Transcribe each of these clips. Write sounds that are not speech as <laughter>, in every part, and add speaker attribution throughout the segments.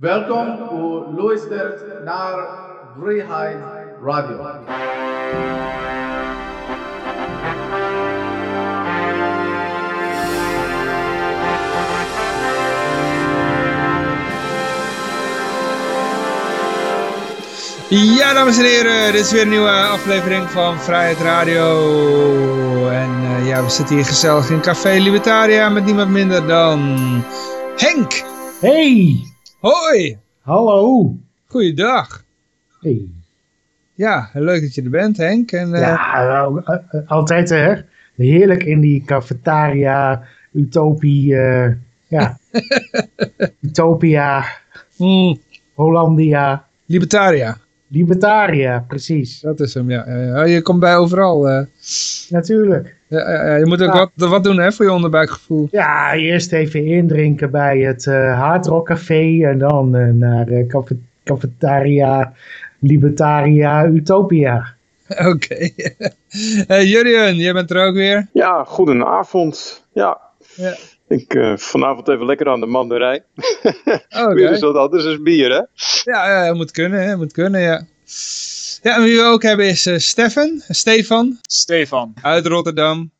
Speaker 1: Welkom, u luistert naar Vrijheid Radio.
Speaker 2: Ja, dames en heren, dit is weer een nieuwe aflevering van Vrijheid Radio. En eh, ja, we zitten hier gezellig in Café Libertaria met niemand minder dan Henk.
Speaker 3: Hey,
Speaker 2: Hoi,
Speaker 3: hallo.
Speaker 2: goeiedag.
Speaker 3: Hey.
Speaker 2: Ja, leuk dat je er bent Henk. En, eh,
Speaker 3: Ja, eh, eh, altijd hè. Heerlijk in die cafetaria, utopie, ja. <laughs> Utopia,
Speaker 2: mm,
Speaker 3: Hollandia,
Speaker 2: Libertaria,
Speaker 3: Libertaria, precies.
Speaker 2: dat is hem, ja. Oh, je komt bij overal.
Speaker 3: Natuurlijk.
Speaker 2: Ja, ja, ja, je moet ook
Speaker 3: Ja.
Speaker 2: wat, wat doen hè, voor je onderbuikgevoel.
Speaker 3: Ja, eerst even indrinken bij het eh Hard Rock Café en dan eh, naar eh, cafe- cafetaria, Libertaria, Utopia. <laughs>
Speaker 2: Oké. <laughs> Eh, Jurjen, jij bent er ook weer.
Speaker 4: Ja, goedenavond. Ja,
Speaker 2: Ja.
Speaker 4: ik eh, vanavond even lekker aan de mandarijn. <laughs>
Speaker 2: Oké.
Speaker 4: Weer eens wat anders is bier, hè?
Speaker 2: Ja, ja, moet kunnen, hè, moet kunnen, ja. Ja, en wie we ook hebben is eh Stefan, Stefan,
Speaker 5: Stefan.
Speaker 2: uit Rotterdam.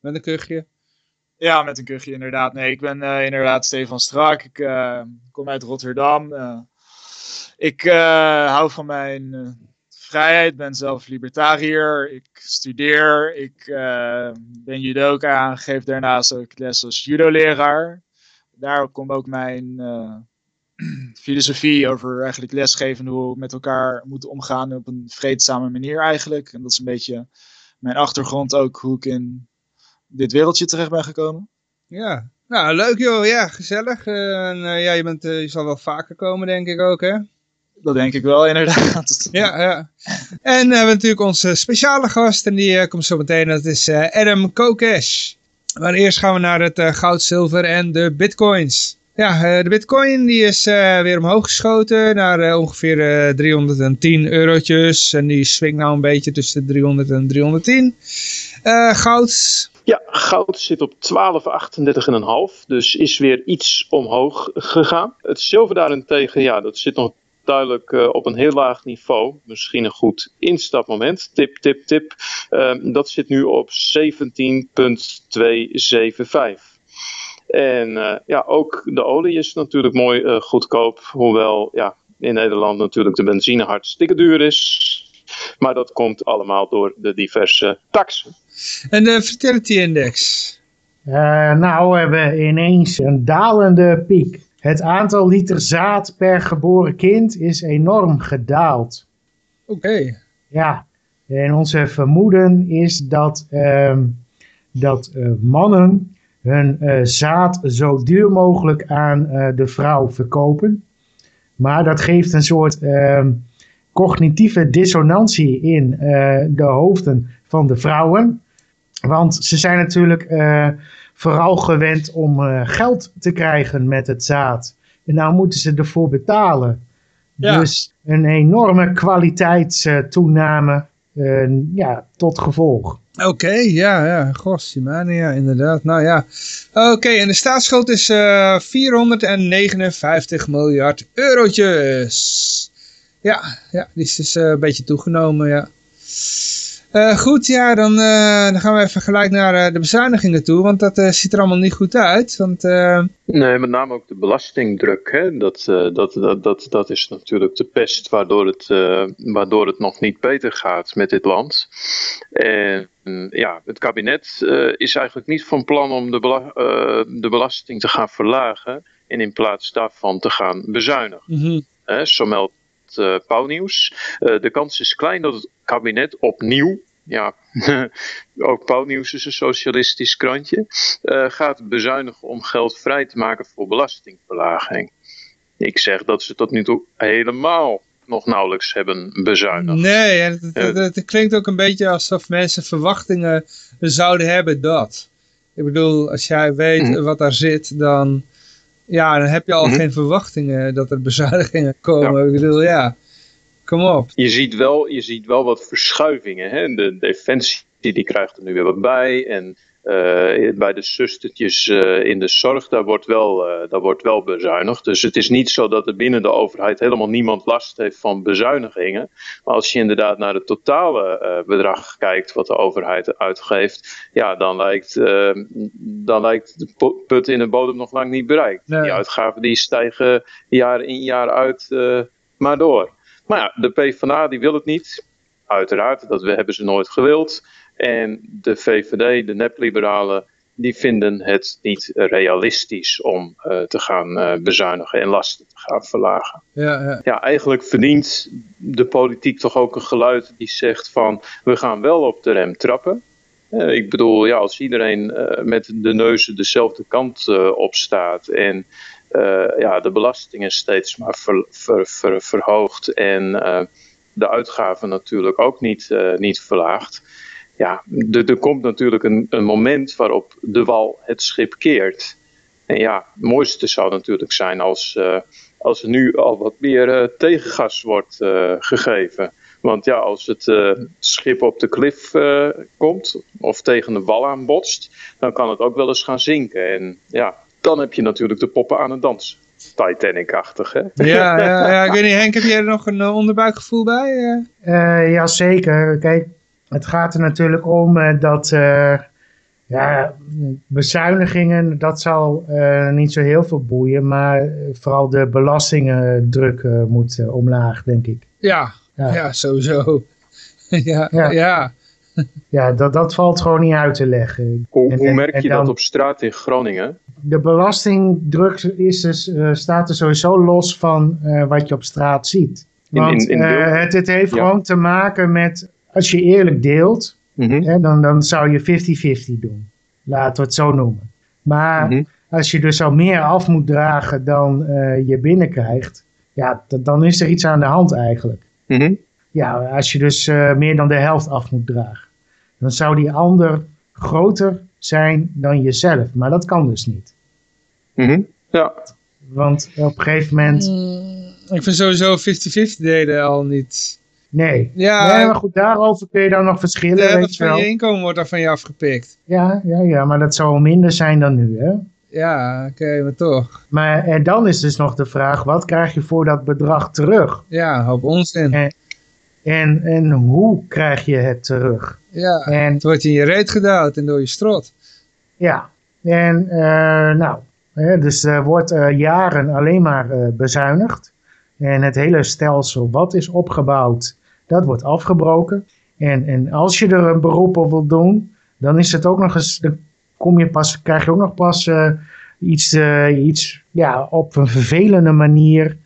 Speaker 2: Met een kuchje.
Speaker 5: Ja, met een kuchje inderdaad. Nee, ik ben eh, inderdaad Stefan Strak. Ik eh, kom uit Rotterdam. Ik hou van mijn vrijheid, ben zelf libertariër. Ik studeer. Ik ben judoka geef daarnaast ook les als judo-leraar. Daar komt ook mijn <clears throat> filosofie over eigenlijk lesgeven en hoe we met elkaar moeten omgaan op een vreedzame manier eigenlijk. En dat is een beetje mijn achtergrond ook, hoe ik in dit wereldje terecht ben gekomen.
Speaker 2: Ja, nou leuk joh, ja, gezellig. Eh, en, eh, ja, je, bent, eh, je zal wel vaker komen denk ik ook hè.
Speaker 5: Dat denk ik wel, inderdaad. <laughs>
Speaker 2: Ja, ja. En we hebben natuurlijk onze speciale gast en die komt zo meteen, dat is Adam Kokesh. Maar eerst gaan we naar het goud, zilver en de bitcoins. Ja, eh, de bitcoin die is eh, weer omhoog geschoten naar eh, ongeveer eh, 310 eurotjes. En die swingt nou een beetje tussen de 300 en 310. Eh, goud,
Speaker 4: Ja, goud zit op 12,38,5. Dus is weer iets omhoog gegaan. Het zilver daarentegen, ja, dat zit nog duidelijk op een heel laag niveau. Misschien een goed instapmoment. Tip, tip, tip. Ehm, dat zit nu op 17,275. En eh, ja, ook de olie is natuurlijk mooi eh, goedkoop. Hoewel ja, in Nederland natuurlijk de benzine hartstikke duur is. Maar dat komt allemaal door de diverse taxen.
Speaker 2: en de fertility index.
Speaker 3: Eh, nou, we hebben ineens een dalende piek. Het aantal liter zaad per geboren kind is enorm gedaald.
Speaker 2: Oké,
Speaker 3: Ja, en onze vermoeden is dat, ehm, dat eh, mannen hun eh, zaad zo duur mogelijk aan eh, de vrouw verkopen. Maar dat geeft een soort ehm, cognitieve dissonantie in eh, de hoofden van de vrouwen. Want ze zijn natuurlijk vooral gewend om geld te krijgen met het zaad. En nou moeten ze ervoor betalen.
Speaker 2: Ja.
Speaker 3: Dus een enorme kwaliteitstoename ja, tot gevolg.
Speaker 2: Oké, ja, ja, Gossimania, inderdaad. Nou ja, oké, en de staatsschuld is eh 459 miljard eurotjes. Ja, ja, die is dus een beetje toegenomen, ja. Eh, goed, ja, dan, eh, dan gaan we even gelijk naar eh, de bezuinigingen toe, want dat ziet er allemaal niet goed uit. Want
Speaker 4: Nee, met name ook de belastingdruk. Hè? Dat, dat, dat, dat, dat is natuurlijk de pest waardoor het, waardoor het nog niet beter gaat met dit land. En ja, het kabinet is eigenlijk niet van plan om de, bela- de belasting te gaan verlagen. En in plaats daarvan te gaan bezuinigen.
Speaker 2: mhm.
Speaker 4: Zo meldt uh, Pauwnieuws. Uh, de kans is klein dat het kabinet opnieuw, ja, <laughs> ook Pauwnieuws is een socialistisch krantje, uh, gaat bezuinigen om geld vrij te maken voor belastingverlaging. Ik zeg dat ze tot nu toe helemaal nog nauwelijks hebben bezuinigd.
Speaker 2: Nee, en het, het, het, het klinkt ook een beetje alsof mensen verwachtingen zouden hebben dat. Ik bedoel, als jij weet
Speaker 4: Mhm.
Speaker 2: wat daar zit, dan, ja, dan heb je al
Speaker 4: Mhm.
Speaker 2: geen verwachtingen dat er bezuinigingen komen. Ik bedoel, ja, kom op.
Speaker 4: Je ziet wel, je ziet wel wat verschuivingen. Hè? De defensie die krijgt er nu weer wat bij. En eh, bij de zustertjes eh, in de zorg, daar wordt, wel, eh, daar wordt wel bezuinigd. Dus het is niet zo dat er binnen de overheid helemaal niemand last heeft van bezuinigingen. Maar als je inderdaad naar het totale bedrag kijkt wat de overheid uitgeeft, ja, dan lijkt, dan lijkt de put in de bodem nog lang niet bereikt. Die uitgaven die stijgen jaar in jaar uit maar door. Maar ja, de PvdA die wil het niet. Uiteraard, dat hebben ze nooit gewild. En de VVD, de nepliberalen, die vinden het niet realistisch om uh, te gaan uh, bezuinigen en lasten te gaan verlagen.
Speaker 2: Ja, ja.
Speaker 4: ja, eigenlijk verdient de politiek toch ook een geluid die zegt van we gaan wel op de rem trappen. Uh, ik bedoel, ja, als iedereen met de neuzen dezelfde kant op staat en ja, de belastingen steeds maar ver, ver, ver, verhoogt en de uitgaven natuurlijk ook niet, niet verlaagt ja, er komt natuurlijk een, een moment waarop de wal het schip keert. En ja, het mooiste zou natuurlijk zijn als, als er nu al wat meer tegengas wordt gegeven. Want ja, als het schip op de klif komt of tegen de wal aanbotst, dan kan het ook wel eens gaan zinken. En ja, dan heb je natuurlijk de poppen aan het dansen. Titanic-achtig, hè?
Speaker 2: Ja, ja, ja, <laughs> ik weet niet, Henk, heb jij er nog een onderbuikgevoel bij?
Speaker 3: ja, zeker. Kijk, het gaat er natuurlijk om uh, dat uh, ja, bezuinigingen, dat zal uh, niet zo heel veel boeien, maar vooral de belastingendruk moet omlaag, denk ik.
Speaker 2: Ja, ja. ja sowieso. <laughs> ja, ja. ja.
Speaker 3: ja dat, dat valt gewoon niet uit te leggen.
Speaker 4: Hoe, hoe merk je dan, dat op straat in Groningen?
Speaker 3: De belastingdruk is dus, staat er sowieso los van wat je op straat ziet. Want in, in, in het, het, heeft gewoon te maken met als je eerlijk deelt, mhm. hè, dan, dan zou je 50-50 doen. Laten we het zo noemen. Maar mhm. als je dus al meer af moet dragen dan je binnenkrijgt, ja, dan is er iets aan de hand eigenlijk.
Speaker 4: Mhm.
Speaker 3: Ja, als je dus meer dan de helft af moet dragen, dan zou die ander groter zijn dan jezelf. Maar dat kan dus niet.
Speaker 4: Ja.
Speaker 3: Want op een gegeven moment...
Speaker 2: Mm, ik vind sowieso 50-50 delen al niet
Speaker 3: Nee. Ja, nee, maar goed, daarover kun je dan nog verschillen. Ja,
Speaker 2: dat van je inkomen wordt dan van je afgepikt.
Speaker 3: Ja, ja, ja, maar dat zou minder zijn dan nu, hè?
Speaker 2: Ja, oké, maar toch.
Speaker 3: Maar en dan is dus nog de vraag, wat krijg je voor dat bedrag terug?
Speaker 2: Ja, op onzin.
Speaker 3: En, en, en hoe krijg je het terug?
Speaker 2: Ja, en, het wordt in je reet gedouwd en door je strot.
Speaker 3: Ja, en uh, nou, dus er wordt uh, jaren alleen maar uh, bezuinigd. En het hele stelsel wat is opgebouwd, dat wordt afgebroken. En, en als je er een beroep op wilt doen, dan is het ook nog eens, dan kom je pas, krijg je ook nog pas uh, iets, uh, iets ja, op een vervelende manier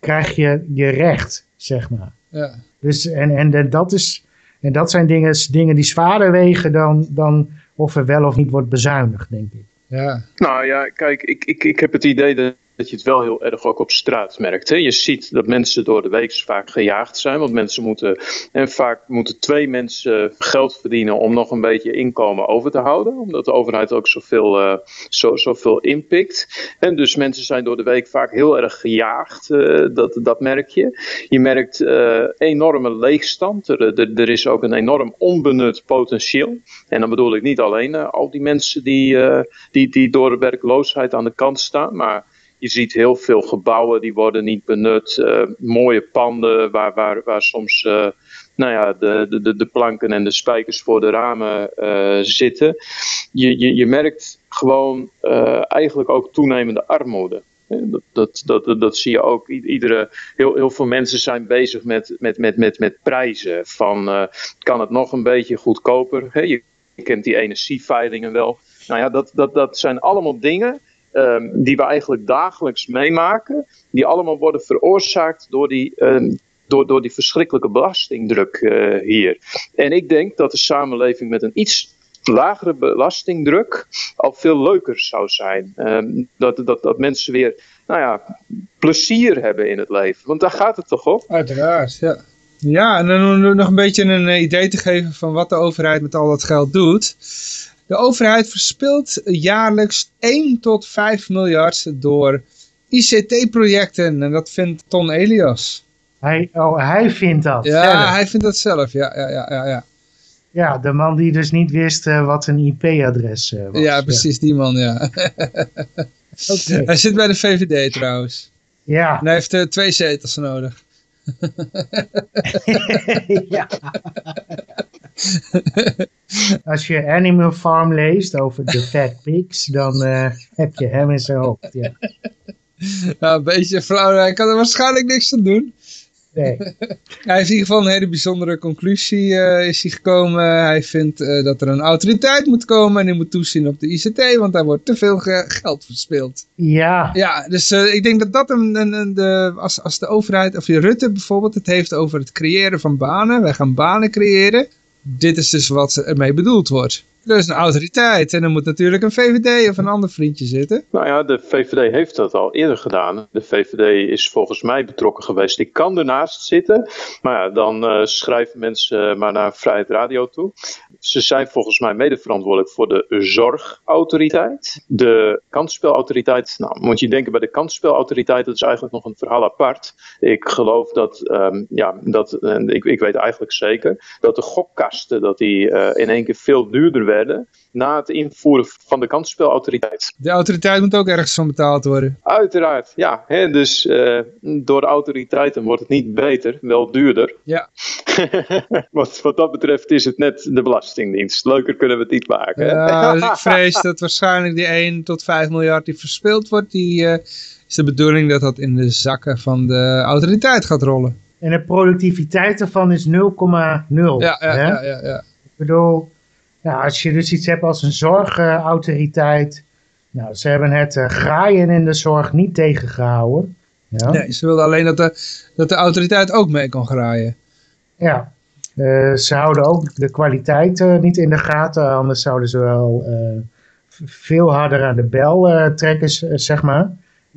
Speaker 3: krijg je je recht, zeg maar.
Speaker 2: Ja.
Speaker 3: Dus, en, en, dat is, en dat zijn dingen, dingen die zwaarder wegen dan, dan of er wel of niet wordt bezuinigd, denk ik.
Speaker 2: Ja.
Speaker 4: Nou ja, kijk, ik, ik, ik heb het idee dat dat je het wel heel erg ook op straat merkt. Je ziet dat mensen door de week vaak gejaagd zijn, want mensen moeten, en vaak moeten twee mensen geld verdienen om nog een beetje inkomen over te houden, omdat de overheid ook zoveel, uh, zo, zoveel inpikt. En dus mensen zijn door de week vaak heel erg gejaagd, uh, dat, dat merk je. Je merkt uh, enorme leegstand, er, er, er, is ook een enorm onbenut potentieel. En dan bedoel ik niet alleen al die mensen die, die, die door de werkloosheid aan de kant staan, maar je ziet heel veel gebouwen die worden niet benut. Uh, mooie panden waar, waar, waar soms uh, nou ja, de, de, de planken en de spijkers voor de ramen uh, zitten. Je, je, je merkt gewoon eigenlijk ook toenemende armoede. Dat, dat, dat, dat zie je ook. Iedere, heel, heel veel mensen zijn bezig met, met, met, met, met prijzen. Van kan het nog een beetje goedkoper? Je kent die energieveilingen wel. Nou ja, dat, dat, dat zijn allemaal dingen um, die we eigenlijk dagelijks meemaken, die allemaal worden veroorzaakt door die, um, door, door die verschrikkelijke belastingdruk uh, hier. En ik denk dat de samenleving met een iets lagere belastingdruk al veel leuker zou zijn. Um, dat, dat, dat mensen weer nou ja, plezier hebben in het leven. Want daar gaat het toch op?
Speaker 2: Uiteraard, ja. Ja, en dan nog een beetje een eh, idee te geven van wat de overheid met al dat geld doet. De overheid verspilt jaarlijks 1 tot 5 miljard door ICT-projecten. En dat vindt Ton Elias.
Speaker 3: Hij, oh, hij vindt dat
Speaker 2: Ja, hij vindt dat zelf. Ja, ja, ja, ja.
Speaker 3: Ja, de man die dus niet wist eh, wat een IP-adres was.
Speaker 2: Ja, precies, die man, ja. <laughs> Hij zit bij de VVD trouwens.
Speaker 3: Ja.
Speaker 2: En hij heeft eh, twee zetels nodig. <laughs> <laughs>
Speaker 3: ja. <laughs> Als je Animal Farm leest over de fat pigs, dan eh, heb je hem in zijn hoofd. Ja. <laughs>
Speaker 2: Nou, een beetje flauw. Hij kan er waarschijnlijk niks aan doen.
Speaker 3: Nee. <laughs>
Speaker 2: Hij heeft in ieder geval een hele bijzondere conclusie eh, is hij gekomen. Hij vindt eh, dat er een autoriteit moet komen en die moet toezien op de ICT, want daar wordt te veel ge- geld verspild.
Speaker 3: Ja,
Speaker 2: Ja, dus ik denk dat dat een, een, een- de, als, als de overheid, of je Rutte bijvoorbeeld, het heeft over het creëren van banen. Wij gaan banen creëren. Dit is dus wat ermee bedoeld wordt. Dus een autoriteit. En dan moet natuurlijk een VVD of een ander vriendje zitten.
Speaker 4: Nou ja, de VVD heeft dat al eerder gedaan. De VVD is volgens mij betrokken geweest. Ik kan ernaast zitten, maar ja, dan eh, schrijven mensen eh, maar naar Vrijheid Radio toe. Ze zijn volgens mij mede verantwoordelijk voor de zorgautoriteit. De kansspelautoriteit, nou moet je denken bij de kansspelautoriteit, dat is eigenlijk nog een verhaal apart. Ik geloof dat, ehm, ja, dat en ik, ik weet eigenlijk zeker, dat de gokkasten dat die, eh, in één keer veel duurder werden na het invoeren van de kansspelautoriteit.
Speaker 2: De autoriteit moet ook ergens van betaald worden.
Speaker 4: Uiteraard, ja. Hè, dus eh, door de autoriteiten wordt het niet beter, wel duurder.
Speaker 2: Ja. <laughs>
Speaker 4: wat, wat dat betreft is het net de Belastingdienst. Leuker kunnen we het niet maken.
Speaker 2: Ja, dus ik <laughs> vrees dat waarschijnlijk die 1 tot 5 miljard die verspild wordt, die eh, is de bedoeling dat dat in de zakken van de autoriteit gaat rollen.
Speaker 3: en de productiviteit ervan is 0,0.
Speaker 2: Ja, ja, ja, ja.
Speaker 3: Ik bedoel, ja, als je dus iets hebt als een zorgautoriteit. nou, ze hebben het eh, graaien in de zorg niet tegengehouden. Ja.
Speaker 2: Nee, ze wilden alleen dat de, dat de autoriteit ook mee kon graaien.
Speaker 3: Ja, Eh, ze houden ook de kwaliteit eh, niet in de gaten, anders zouden ze wel veel harder aan de bel trekken, zeg maar.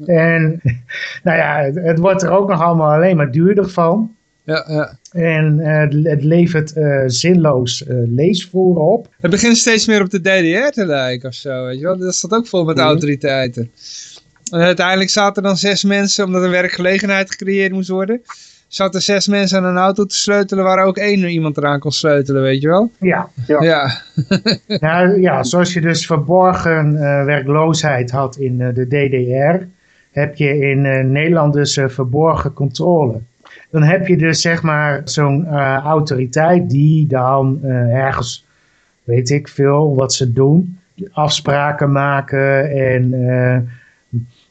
Speaker 3: En <laughs> nou ja, het, het wordt er ook nog allemaal alleen maar duurder van.
Speaker 2: Ja, ja.
Speaker 3: En eh, het, levert eh, zinloos leesvoer op.
Speaker 2: Het begint steeds meer op de DDR te lijken of zo, weet je wel. Dat staat ook vol met
Speaker 3: Mhm.
Speaker 2: autoriteiten. En uiteindelijk zaten er dan zes mensen, omdat een werkgelegenheid gecreëerd moest worden. Zaten zes mensen aan een auto te sleutelen waar ook één iemand eraan kon sleutelen, weet je wel.
Speaker 3: Ja,
Speaker 2: Ja, <laughs>
Speaker 3: nou, ja zoals je dus verborgen werkloosheid had in de DDR, heb je in Nederland dus verborgen controle. Dan heb je dus zeg maar zo'n eh, autoriteit die dan eh, ergens, weet ik veel, wat ze doen, afspraken maken en eh,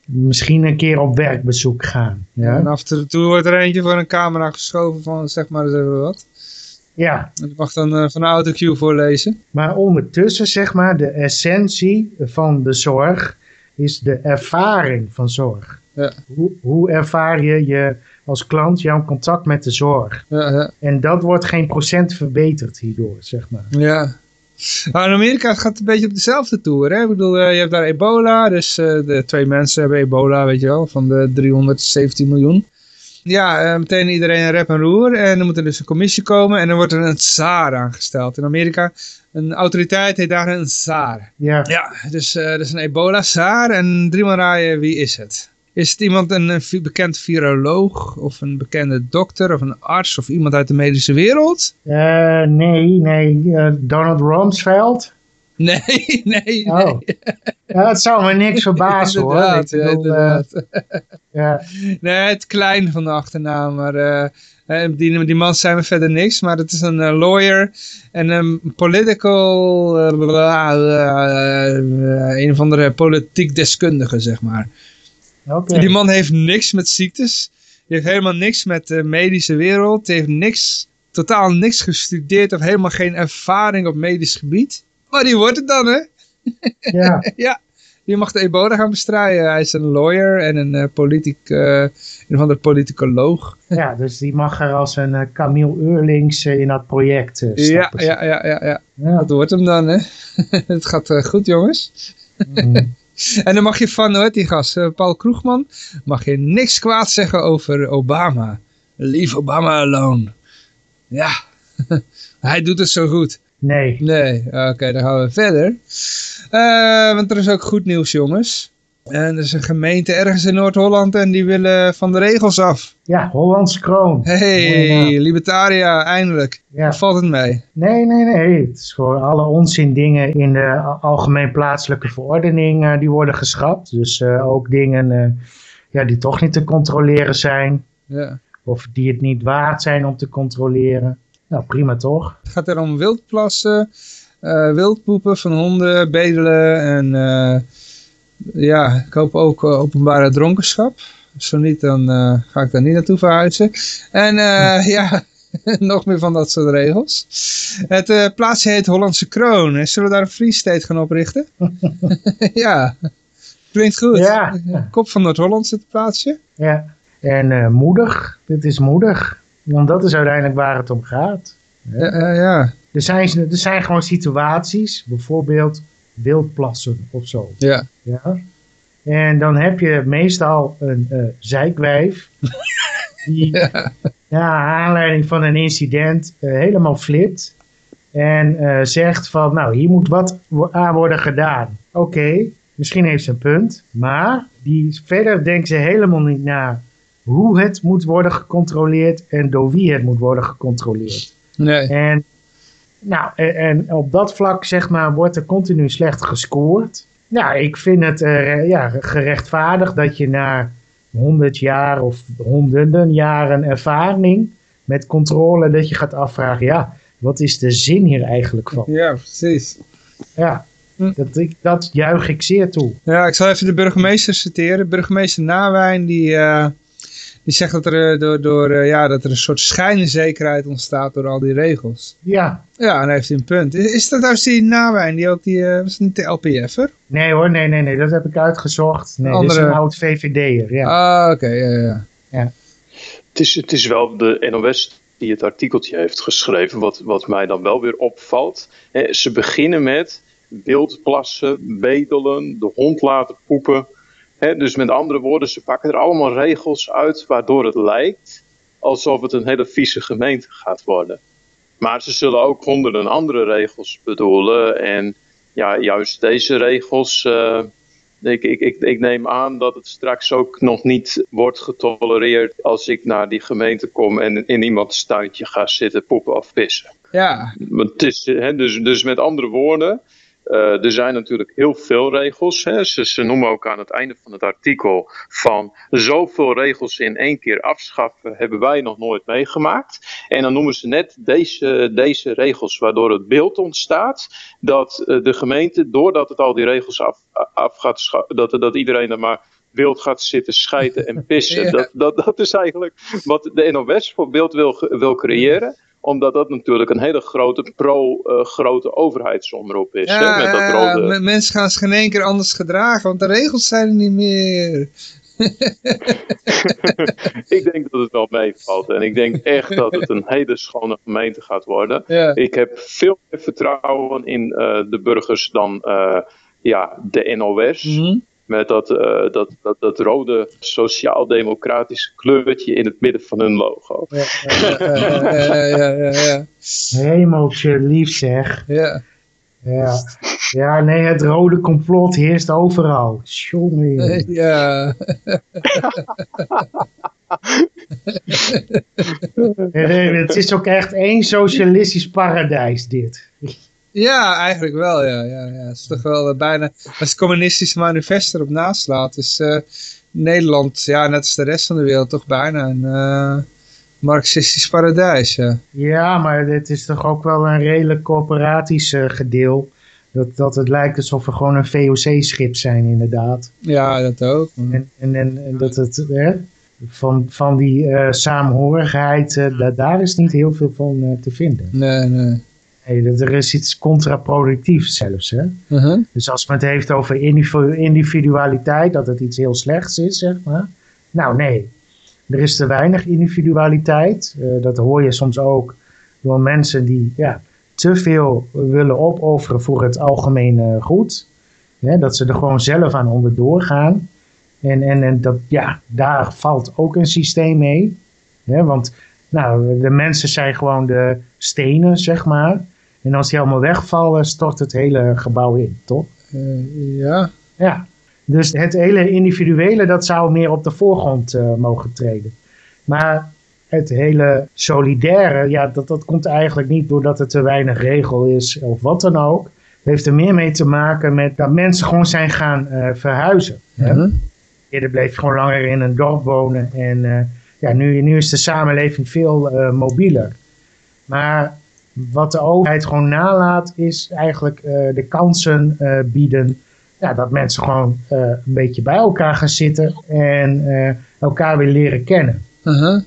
Speaker 3: misschien een keer op werkbezoek gaan. Ja,
Speaker 2: en af en toe wordt er eentje voor een camera geschoven van zeg maar eens even wat.
Speaker 3: ja.
Speaker 2: Die mag dan van de autocue voorlezen.
Speaker 3: Maar ondertussen, zeg maar, de essentie van de zorg is de ervaring van zorg.
Speaker 2: Ja.
Speaker 3: Hoe, hoe ervaar je, je als klant jouw contact met de zorg?
Speaker 2: Ja, ja.
Speaker 3: En dat wordt geen procent verbeterd hierdoor, zeg maar.
Speaker 2: Ja. Nou, in Amerika gaat het een beetje op dezelfde toer. Hè? Ik bedoel, eh, je hebt daar ebola. Dus eh, de twee mensen hebben ebola, weet je wel. Van de 317 miljoen. Ja, eh, meteen iedereen een rep en roer. En dan moet er dus een commissie komen. En dan wordt er een tsaar aangesteld. In Amerika, een autoriteit heet daar een tsaar.
Speaker 3: Ja,
Speaker 2: Ja, dus eh dat is een ebola-tsaar. En driemaal raaien, wie is het? Is het iemand, een, bekend viroloog? Of een bekende dokter? Of een arts? Of iemand uit de medische wereld?
Speaker 3: Eh, nee, nee, eh, Donald Rumsfeld.
Speaker 2: Nee, nee, <laughs> nee.
Speaker 3: Oh. Ja, het zou me niks verbazen <laughs> hoor. Ik
Speaker 2: ja,
Speaker 3: bedoel,
Speaker 2: inderdaad.
Speaker 3: ja, <laughs>
Speaker 2: Nee, het klein van de achternaam, maar die, die man zijn we verder niks, maar het is een eh, lawyer en een political, eh, eh, eh, een of andere politiek deskundige, zeg maar. Die man heeft niks met ziektes, die heeft helemaal niks met de medische wereld, die heeft niks, totaal niks gestudeerd of helemaal geen ervaring op medisch gebied. Maar die wordt het dan, hè?
Speaker 3: Ja, <laughs>
Speaker 2: Ja, je mag de ebola gaan bestrijden. Hij is een lawyer en een uh, politiek, uh, een of andere politicoloog.
Speaker 3: ja, dus die mag er als een uh, Camille Eurlings in dat project
Speaker 2: Ja,
Speaker 3: stappen.
Speaker 2: ja, ja, ja, ja.
Speaker 3: ja.
Speaker 2: Dat wordt hem dan, hè. <laughs> Het gaat goed, jongens.
Speaker 3: Mm. <laughs>
Speaker 2: En dan mag je van, heet die gast, Paul Kroegman, mag je niks kwaad zeggen over Obama. Leave Obama alone. Ja, <laughs> hij doet het zo goed.
Speaker 3: Nee.
Speaker 2: Nee, oké, okay, dan gaan we verder. Uh, want er is ook goed nieuws, jongens. En er is een gemeente ergens in Noord-Holland en die willen van de regels af.
Speaker 3: Ja, Hollandse kroon.
Speaker 2: Hey. Libertaria, eindelijk.
Speaker 3: Ja.
Speaker 2: Valt het mee.
Speaker 3: Nee, nee, nee. Het is gewoon alle onzin dingen in de algemeen plaatselijke verordening eh, die worden geschrapt. Dus eh, ook dingen eh, ja, die toch niet te controleren zijn.
Speaker 2: Ja.
Speaker 3: Of die het niet waard zijn om te controleren. Nou, prima toch?
Speaker 2: Het gaat er om wildplassen, eh, wildpoepen van honden, bedelen en eh, ja, ik hoop ook eh, openbare dronkenschap. Zo niet, dan ga ik daar niet naartoe verhuizen. En <laughs> ja, <laughs> nog meer van dat soort regels. Het plaatsje heet Hollandse Kroon. Eh, Zullen we daar een Free State gaan oprichten? <laughs> ja, klinkt goed.
Speaker 3: Ja.
Speaker 2: Kop van Noord-Holland zit het plaatsje.
Speaker 3: Ja. En moedig. Dit is moedig. Want dat is uiteindelijk waar het om gaat.
Speaker 2: Ja, ja, ja.
Speaker 3: Er zijn, er zijn gewoon situaties, bijvoorbeeld wildplassen of zo.
Speaker 2: ja.
Speaker 3: Ja. En dan heb je meestal een eh zijkwijf. <laughs> die
Speaker 2: Ja.
Speaker 3: aanleiding van een incident eh, helemaal flipt. En eh, zegt van, nou, hier moet wat aan worden gedaan. Oké, misschien heeft ze een punt. Maar die, verder denkt ze helemaal niet na hoe het moet worden gecontroleerd en door wie het moet worden gecontroleerd.
Speaker 2: Nee.
Speaker 3: En, nou, en, en op dat vlak, zeg maar, wordt er continu slecht gescoord. Nou, ik vind het eh, ja, gerechtvaardigd dat je na honderd jaar of honderden jaren ervaring met controle, dat je gaat afvragen, ja, wat is de zin hier eigenlijk van?
Speaker 2: Ja, precies.
Speaker 3: Ja,
Speaker 2: Hm.
Speaker 3: dat, ik, dat juich ik zeer toe.
Speaker 2: Ja, ik zal even de burgemeester citeren. Burgemeester Nawijn die, eh, die zegt dat er, eh, door, door, eh, ja, dat er een soort schijnzekerheid ontstaat door al die regels.
Speaker 3: Ja,
Speaker 2: Ja, en dan heeft hij een punt. Is, is dat trouwens die Nawijn, die ook die, eh, was het niet de LPF'er?
Speaker 3: nee hoor, nee, nee, nee, dat heb ik uitgezocht. Nee, dit is
Speaker 2: Andere-
Speaker 3: een oud VVD'er, ja.
Speaker 2: Ah, oké, ja, ja.
Speaker 4: Het is, het is wel de NOS die het artikeltje heeft geschreven, wat, wat mij dan wel weer opvalt. Hè, ze beginnen met wildplassen, bedelen, de hond laten poepen. Dus met andere woorden, ze pakken er allemaal regels uit waardoor het lijkt alsof het een hele vieze gemeente gaat worden. Maar ze zullen ook honderden andere regels bedoelen. En ja, juist deze regels. eh, ik, ik, ik, ik neem aan dat het straks ook nog niet wordt getolereerd als ik naar die gemeente kom en in iemands tuintje ga zitten poepen of pissen.
Speaker 2: Ja,
Speaker 4: Want het is, dus, dus met andere woorden, eh, er zijn natuurlijk heel veel regels. Hè. Ze, ze noemen ook aan het einde van het artikel van zoveel regels in één keer afschaffen hebben wij nog nooit meegemaakt. En dan noemen ze net deze, deze regels waardoor het beeld ontstaat dat eh, de gemeente, doordat het al die regels af, af gaat dat, dat iedereen er maar wild gaat zitten schijten en pissen. <laughs>
Speaker 2: Ja.
Speaker 4: dat, dat, dat is eigenlijk wat de NOS voor beeld wil, wil creëren omdat dat natuurlijk een hele grote pro-grote overheidsomroep is. hè, met dat rode...
Speaker 2: mensen gaan zich in één keer anders gedragen, want de regels zijn er niet meer. <laughs>
Speaker 4: ik denk dat het wel meevalt. En ik denk echt dat het een hele schone gemeente gaat worden.
Speaker 2: Ja,
Speaker 4: Ik heb veel meer vertrouwen in eh, de burgers dan eh, ja, de NOS.
Speaker 2: Mhm.
Speaker 4: Met dat, eh, dat, dat, dat rode sociaal-democratische kleurtje in het midden van hun logo.
Speaker 3: Ja,
Speaker 2: ja, ja, ja, ja.
Speaker 3: Hemeltje lief zeg.
Speaker 2: ja.
Speaker 3: Ja. ja, nee, het rode complot heerst overal. Jongen.
Speaker 2: ja.
Speaker 3: Eh, Het is ook echt één socialistisch paradijs, dit.
Speaker 2: Ja, eigenlijk wel, ja. ja, ja. Het is toch wel eh, bijna, als het communistische manifest erop naslaat, is eh, Nederland, ja, net als de rest van de wereld, toch bijna een eh, marxistisch paradijs, ja.
Speaker 3: Ja, maar het is toch ook wel een redelijk corporatisch gedeel. Dat, dat het lijkt alsof we gewoon een VOC-schip zijn, inderdaad.
Speaker 2: Ja, dat ook.
Speaker 3: En, en, en, en dat het, hè, van, van die saamhorigheid, da- daar is niet heel veel van te vinden.
Speaker 2: Nee, nee.
Speaker 3: Nee, dat er is iets contraproductiefs zelfs, hè.
Speaker 2: Uh-huh.
Speaker 3: Dus als men het heeft over individu- individualiteit, dat het iets heel slechts is, zeg maar. Nou, nee. Er is te weinig individualiteit. Eh, dat hoor je soms ook door mensen die ja, te veel willen opofferen voor het algemene goed. Dat ze er gewoon zelf aan onderdoor gaan. En, en, en dat, ja, daar valt ook een systeem mee. Hè, want nou, de mensen zijn gewoon de stenen, zeg maar. En als die allemaal wegvallen, stort het hele gebouw in, toch?
Speaker 2: Eh, ja.
Speaker 3: Ja. Dus het hele individuele, dat zou meer op de voorgrond uh, mogen treden. Maar het hele solidaire, ja, dat, dat komt eigenlijk niet doordat er te weinig regel is of wat dan ook. Het heeft er meer mee te maken met dat mensen gewoon zijn gaan uh, verhuizen. Mm -hmm. Eerder bleef je gewoon langer in een dorp wonen en ja, nu, nu is de samenleving veel uh, mobieler. Maar wat de overheid gewoon nalaat is eigenlijk de kansen bieden ja, dat mensen gewoon een beetje bij elkaar gaan zitten en elkaar weer leren kennen.
Speaker 2: -huh.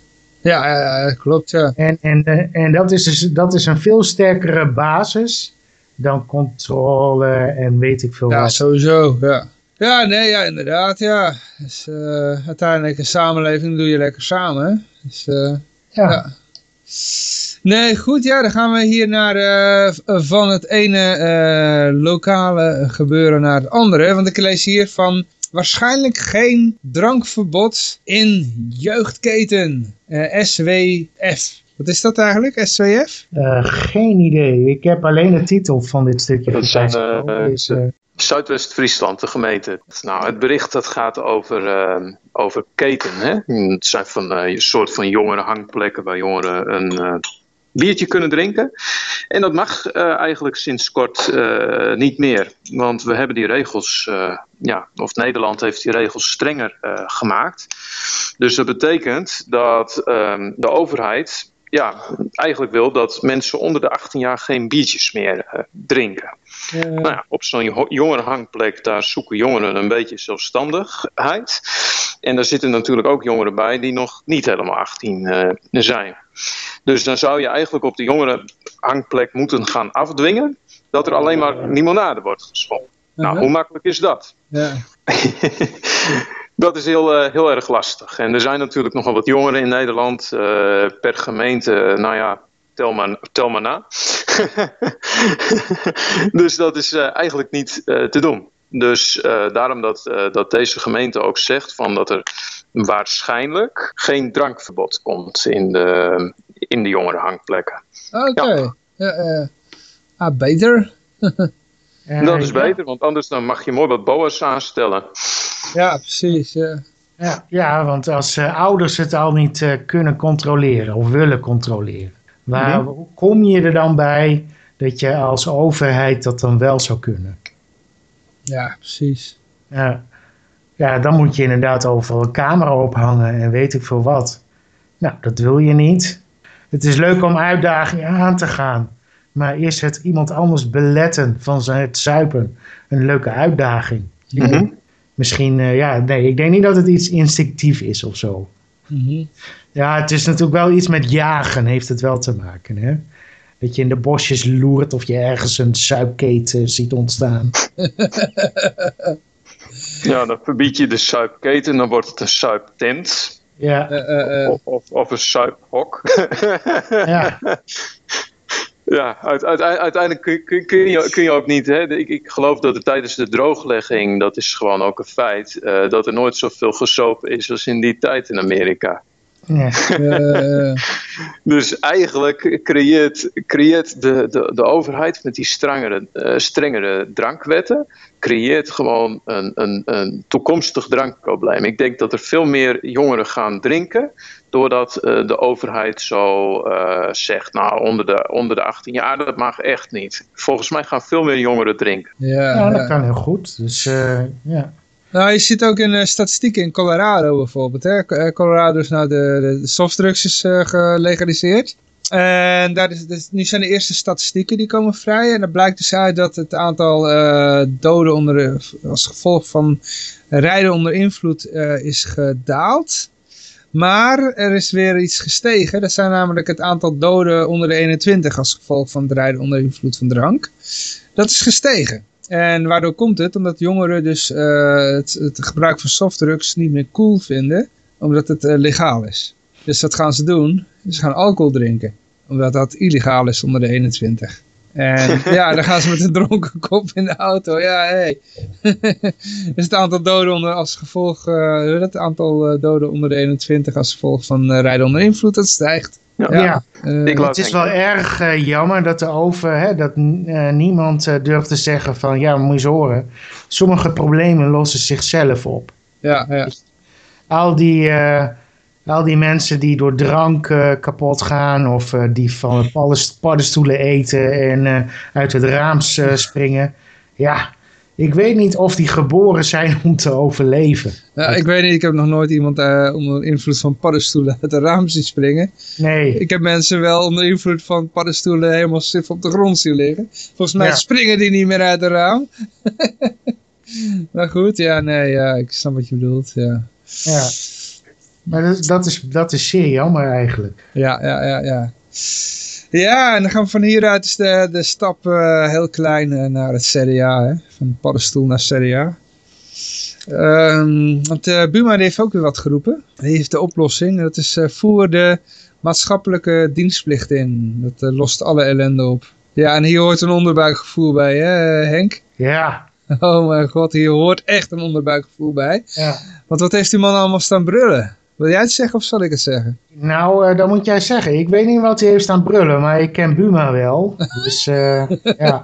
Speaker 2: Ja, klopt, ja.
Speaker 3: En, en, en dat, is dus, dat is een veel sterkere basis dan controle en weet ik veel
Speaker 2: ja,
Speaker 3: wat.
Speaker 2: Ja, sowieso, ja. Ja, nee, ja, inderdaad, ja. Dus uh, uiteindelijk een samenleving doe je lekker samen, hè? Dus, uh, ja. ja. Nee, goed, ja, dan gaan we hier naar uh, van het ene lokale gebeuren naar het andere. Want ik lees hier van waarschijnlijk geen drankverbod in jeugdketen. Uh, SWF. Wat is dat eigenlijk, SWF?
Speaker 3: Uh, geen idee. Ik heb alleen de titel van dit stukje.
Speaker 4: Dat zijn uh, is, Zuidwest-Friesland, de gemeente. Nou, het bericht dat gaat over, over keten. Hè? Het zijn van een soort van jongere hangplekken waar jongeren een biertje kunnen drinken. En dat mag uh, eigenlijk sinds kort niet meer. Want we hebben die regels, ja, of Nederland heeft die regels strenger gemaakt. Dus dat betekent dat ehm, de overheid ja, eigenlijk wil dat mensen onder de 18 jaar geen biertjes meer drinken. Nou ja, op zo'n jongerenhangplek, daar zoeken jongeren een beetje zelfstandigheid. En daar zitten natuurlijk ook jongeren bij die nog niet helemaal 18 zijn. Dus dan zou je eigenlijk op de jongere hangplek moeten gaan afdwingen dat er alleen maar limonade wordt geschonken. Uh -huh. Nou, hoe makkelijk is dat?
Speaker 2: Ja. <laughs>
Speaker 4: dat is heel, uh, heel erg lastig. En er zijn natuurlijk nogal wat jongeren in Nederland. Uh, per gemeente, nou ja, tel maar, tel maar na. <laughs> dus dat is eigenlijk niet te doen. Dus daarom dat, dat deze gemeente ook zegt van dat er waarschijnlijk geen drankverbod komt in de, in de jongere hangplekken.
Speaker 2: Oké, okay. ja. uh, ah, beter. <laughs>
Speaker 4: dat is beter, want anders dan mag je mooi wat boa's aanstellen.
Speaker 2: Ja, precies. Ja,
Speaker 3: ja, ja want als uh, ouders het al niet uh, kunnen controleren of willen controleren, waar, mm -hmm. hoe kom je er dan bij dat je als overheid dat dan wel zou kunnen?
Speaker 2: Ja, precies.
Speaker 3: Ja, ja dan moet je inderdaad overal een camera ophangen en weet ik veel wat. Nou, dat wil je niet. Het is leuk om uitdagingen aan te gaan. Maar is het iemand anders beletten van het zuipen een leuke uitdaging?
Speaker 4: Mm -hmm.
Speaker 3: Misschien, uh, ja, nee, ik denk niet dat het iets instinctief is of zo.
Speaker 2: Mm -hmm.
Speaker 3: Ja, het is natuurlijk wel iets met jagen, heeft het wel te maken. Hè? Dat je in de bosjes loert of je ergens een suipketen ziet ontstaan. <laughs>
Speaker 4: ja, dan verbied je de suipketen, dan wordt het een suiptent.
Speaker 3: Ja.
Speaker 2: Uh, uh,
Speaker 4: of, of, of, een suiphok.
Speaker 3: ja. <laughs>
Speaker 4: Ja, uit, uit, uiteindelijk kun, je, kun je ook niet. Hè, ik, ik geloof dat er tijdens de drooglegging, dat is gewoon ook een feit, uh, dat er nooit zoveel gesopen is als in die tijd in Amerika.
Speaker 3: Ja. <laughs>
Speaker 4: dus eigenlijk creëert, creëert de, de, de overheid met die strengere, uh, strengere drankwetten, creëert gewoon een, een, een toekomstig drankprobleem. Ik denk dat er veel meer jongeren gaan drinken doordat uh, de overheid zo uh, zegt, nou onder de, onder de 18 jaar, dat mag echt niet. Volgens mij gaan veel meer jongeren drinken.
Speaker 2: Ja,
Speaker 3: ja dat kan heel goed. Dus uh, ja.
Speaker 2: Nou, je ziet ook in uh, statistieken in Colorado bijvoorbeeld. Hè? Colorado is nou de, de softdrugs is uh, gelegaliseerd. En daar is, dus, nu zijn de eerste statistieken die komen vrij. En dan blijkt dus uit dat het aantal uh, doden onder de, als gevolg van rijden onder invloed is gedaald. Maar er is weer iets gestegen. Dat zijn namelijk het aantal doden onder de 21 als gevolg van het rijden onder invloed van drank. Dat is gestegen. En waardoor komt het? Omdat jongeren dus uh, het, gebruik van softdrugs niet meer cool vinden. Omdat het uh, legaal is. Dus dat gaan ze doen. Ze gaan alcohol drinken. Omdat dat illegaal is onder de 21. En <laughs> ja, dan gaan ze met een dronken kop in de auto. Ja, hé. Hey. <laughs> dus het aantal doden onder, als gevolg, uh, het aantal doden onder de 21 als gevolg van uh, rijden onder invloed, dat stijgt.
Speaker 4: Ja.
Speaker 3: Ja,
Speaker 2: Eh,
Speaker 4: Ik laat
Speaker 3: het is wel erg eh, jammer dat, de over, hè, dat eh, niemand eh, durft te zeggen van, ja, moet je eens horen. Sommige problemen lossen zichzelf op.
Speaker 2: ja, ja.
Speaker 3: Al die, eh, al die mensen die door drank eh, kapot gaan of eh, die van paddenst- paddenstoelen eten en eh, uit het raam springen. Ja, ik weet niet of die geboren zijn <laughs> om te overleven.
Speaker 2: Ja, ik weet niet, ik heb nog nooit iemand onder invloed van paddenstoelen uit de raam zien springen.
Speaker 3: Nee,
Speaker 2: Ik heb mensen wel onder invloed van paddenstoelen helemaal stif op de grond zien liggen. Volgens mij
Speaker 3: Ja.
Speaker 2: springen die niet meer uit het raam. <laughs> maar goed, ja, nee, ja, ik snap wat je bedoelt, ja.
Speaker 3: ja. Maar dat, dat, is, dat is zeer jammer eigenlijk.
Speaker 2: Ja, ja, ja, ja. Ja, en dan gaan we van hieruit de, de stap eh, heel klein eh, naar het CDA, hè? van de paddenstoel naar CDA. Ehm, want eh, Buma heeft ook weer wat geroepen. Die heeft de oplossing, dat is voer de maatschappelijke dienstplicht in. Dat lost alle ellende op. Ja, en hier hoort een onderbuikgevoel bij, hè Henk?
Speaker 3: Ja,
Speaker 2: Oh mijn god, hier hoort echt een onderbuikgevoel bij.
Speaker 3: ja.
Speaker 2: Want wat heeft die man allemaal staan brullen? Wil jij het zeggen of zal ik het zeggen?
Speaker 3: Nou, eh, dat moet jij zeggen. Ik weet niet wat hij heeft staan brullen, maar ik ken Buma wel. Dus eh, <laughs> ja.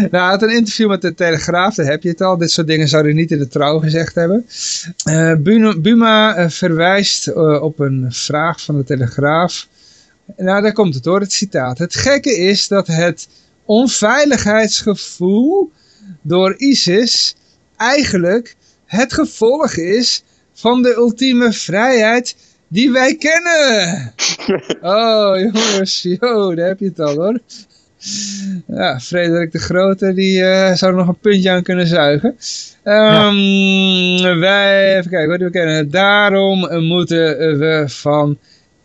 Speaker 2: Nou, hij had een interview met de Telegraaf, daar heb je het al. Dit soort dingen zou hij niet in de trouw gezegd hebben. Eh, Buma, Buma verwijst op een vraag van de Telegraaf. Nou, daar komt het hoor, het citaat. Het gekke is dat het onveiligheidsgevoel door ISIS eigenlijk het gevolg is van de ultieme vrijheid die wij kennen. <laughs> Oh jongens, yo, daar heb je het al hoor. Ja, Frederik de Grote, die eh, zou er nog een puntje aan kunnen zuigen. Ehm, Wij, even kijken, wat we kennen. Daarom moeten we van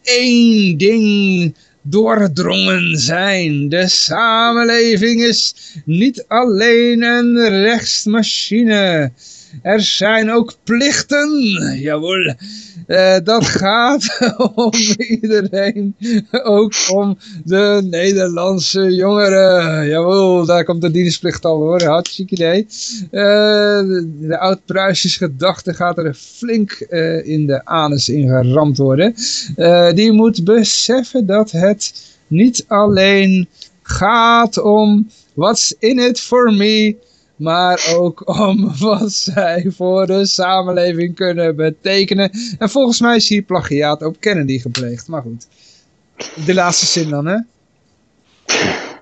Speaker 2: één ding doordrongen zijn. De samenleving is niet alleen een rechtsmachine. Er zijn ook plichten. Jawel. Eh, dat gaat <laughs> om iedereen. Ook om de Nederlandse jongeren. Jawel, daar komt de dienstplicht al hoor. Hartstikke idee. Eh, de de oud-Pruisische gedachte gaat er flink eh, in de anus ingeramd worden. Die moet beseffen dat het niet alleen gaat om what's in it for me, maar ook om <laughs> wat zij voor de samenleving kunnen betekenen. En volgens mij is hier plagiaat op Kennedy gepleegd, maar goed. De laatste zin dan, hè?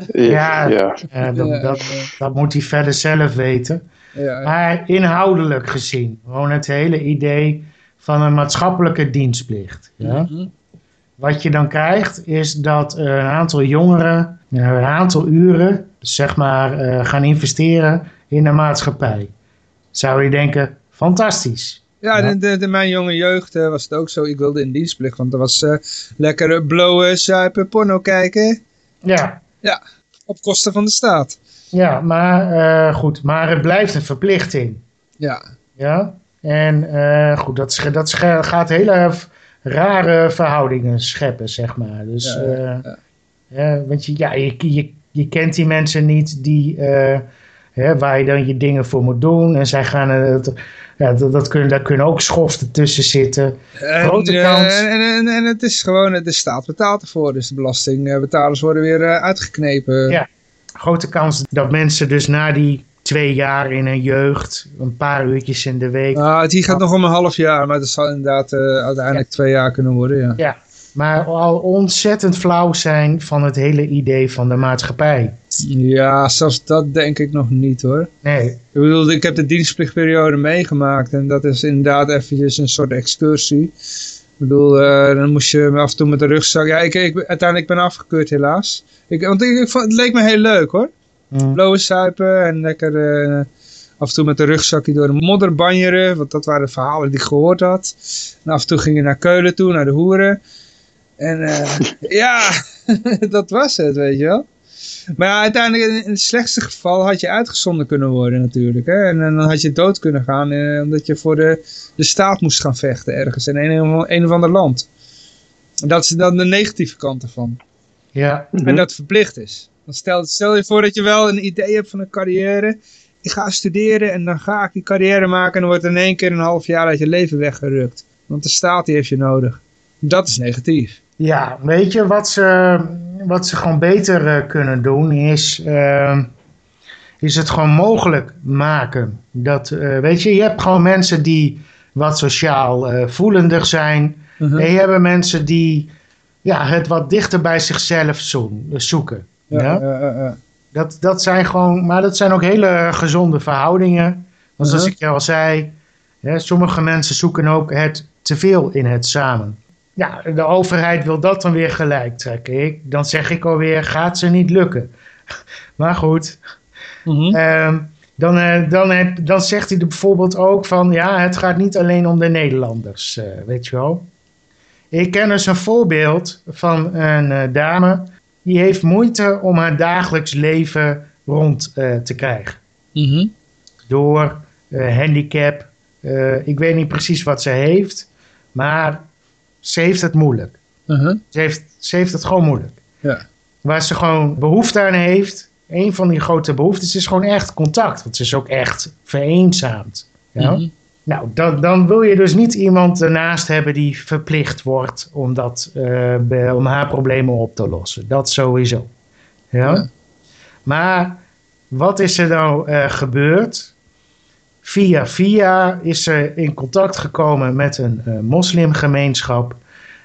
Speaker 3: Ja.
Speaker 4: ja.
Speaker 3: Eh, dat, dat, dat moet hij verder zelf weten.
Speaker 2: Ja,
Speaker 3: Maar inhoudelijk gezien, gewoon het hele idee van een maatschappelijke dienstplicht. Ja?
Speaker 2: Mhm.
Speaker 3: Wat je dan krijgt is dat eh, een aantal jongeren een aantal uren zeg maar, eh, gaan investeren in de maatschappij. Zou je denken, fantastisch.
Speaker 2: Ja,
Speaker 3: Ja.
Speaker 2: de, de, de- mijn jonge jeugd eh, was het ook zo. Ik wilde in dienstplicht, want er was eh lekker blowen, zuipen, porno kijken.
Speaker 3: Ja,
Speaker 2: Op kosten van de staat.
Speaker 3: ja maar eh, goed, maar het blijft een verplichting.
Speaker 2: Ja,
Speaker 3: Ja, en goed, dat, dat gaat hele rare verhoudingen scheppen, zeg maar. Dus,
Speaker 2: Ja, ja.
Speaker 3: ja, want je, ja, je, je, je kent die mensen niet die, hè, waar je dan je dingen voor moet doen. En zij gaan, het, ja, dat, dat kunnen, daar kunnen ook schoften tussen zitten.
Speaker 2: En,
Speaker 3: Grote
Speaker 2: eh,
Speaker 3: kans.
Speaker 2: En, en, en het is gewoon, de staat betaalt ervoor. Dus de belastingbetalers worden weer eh, uitgeknepen.
Speaker 3: Ja. Grote kans dat mensen dus na die twee jaar in hun jeugd, een paar uurtjes in de week,
Speaker 2: Nou, het hier gaat nog om een half jaar, maar dat zal inderdaad eh, uiteindelijk twee jaar kunnen worden. Ja.
Speaker 3: Maar al ontzettend flauw zijn van het hele idee van de maatschappij.
Speaker 2: ja, zelfs dat denk ik nog niet hoor.
Speaker 3: Nee,
Speaker 2: Ik bedoel, ik heb de dienstplichtperiode meegemaakt en dat is inderdaad eventjes een soort excursie. Ik bedoel, eh, dan moest je af en toe met de rugzak... Ja, ik, ik, uiteindelijk ben afgekeurd helaas. Ik, want ik, ik vond, het leek me heel leuk hoor.
Speaker 3: Hm.
Speaker 2: Blowen suipen en lekker eh, af en toe met de rugzakje door de modder banjeren. Want dat waren de verhalen die ik gehoord had. En af en toe ging je naar Keulen toe, naar de hoeren. En eh, <laughs> ja, <laughs> dat was het, weet je wel. Maar ja, uiteindelijk in het slechtste geval had je uitgezonden kunnen worden natuurlijk. Hè? En, dan had je dood kunnen gaan eh, omdat je voor de, de staat moest gaan vechten ergens in een, een of ander land. Dat is dan de negatieve kant ervan.
Speaker 3: ja,
Speaker 2: En dat verplicht is. Dan stel, stel je voor dat je wel een idee hebt van een carrière. Ik ga studeren en dan ga ik die carrière maken. En dan wordt in één keer een half jaar uit je leven weggerukt. Want de staat die heeft je nodig. Dat is negatief.
Speaker 3: Ja, weet je, wat ze, wat ze gewoon beter eh, kunnen doen is, eh, is het gewoon mogelijk maken. Dat, eh, weet je, je hebt gewoon mensen die wat sociaal eh, voelender zijn.
Speaker 2: Mhm.
Speaker 3: En je hebt mensen die ja, het wat dichter bij zichzelf zoen- zoeken. Ja. Dat, dat zijn gewoon, maar dat zijn ook hele gezonde verhoudingen. Want zoals
Speaker 2: Mhm.
Speaker 3: ik je al zei, hè, sommige mensen zoeken ook het teveel in het samen. Ja, de overheid wil dat dan weer gelijk trekken. Ik, dan zeg ik alweer, gaat ze niet lukken. <laughs> Maar goed,
Speaker 2: Mhm.
Speaker 3: Ehm, dan, eh, dan, heb- dan zegt hij er bijvoorbeeld ook van, ja, het gaat niet alleen om de Nederlanders, eh, weet je wel. Ik ken dus een voorbeeld van een eh, dame, die heeft moeite om haar dagelijks leven rond te krijgen.
Speaker 2: Mhm.
Speaker 3: Door handicap, ik weet niet precies wat ze heeft, maar ze heeft het moeilijk.
Speaker 2: Mhm.
Speaker 3: Ze heeft, ze heeft het gewoon moeilijk.
Speaker 2: Ja.
Speaker 3: Waar ze gewoon behoefte aan heeft. Een van die grote behoeftes is gewoon echt contact. Want ze is ook echt vereenzaamd. Ja?
Speaker 2: Mhm.
Speaker 3: Nou, dan, dan wil je dus niet iemand ernaast hebben die verplicht wordt om, dat, eh, om haar problemen op te lossen. Dat sowieso. Ja?
Speaker 2: Ja.
Speaker 3: Maar wat is er nou eh, gebeurd? Via via is ze in contact gekomen met een eh, moslimgemeenschap.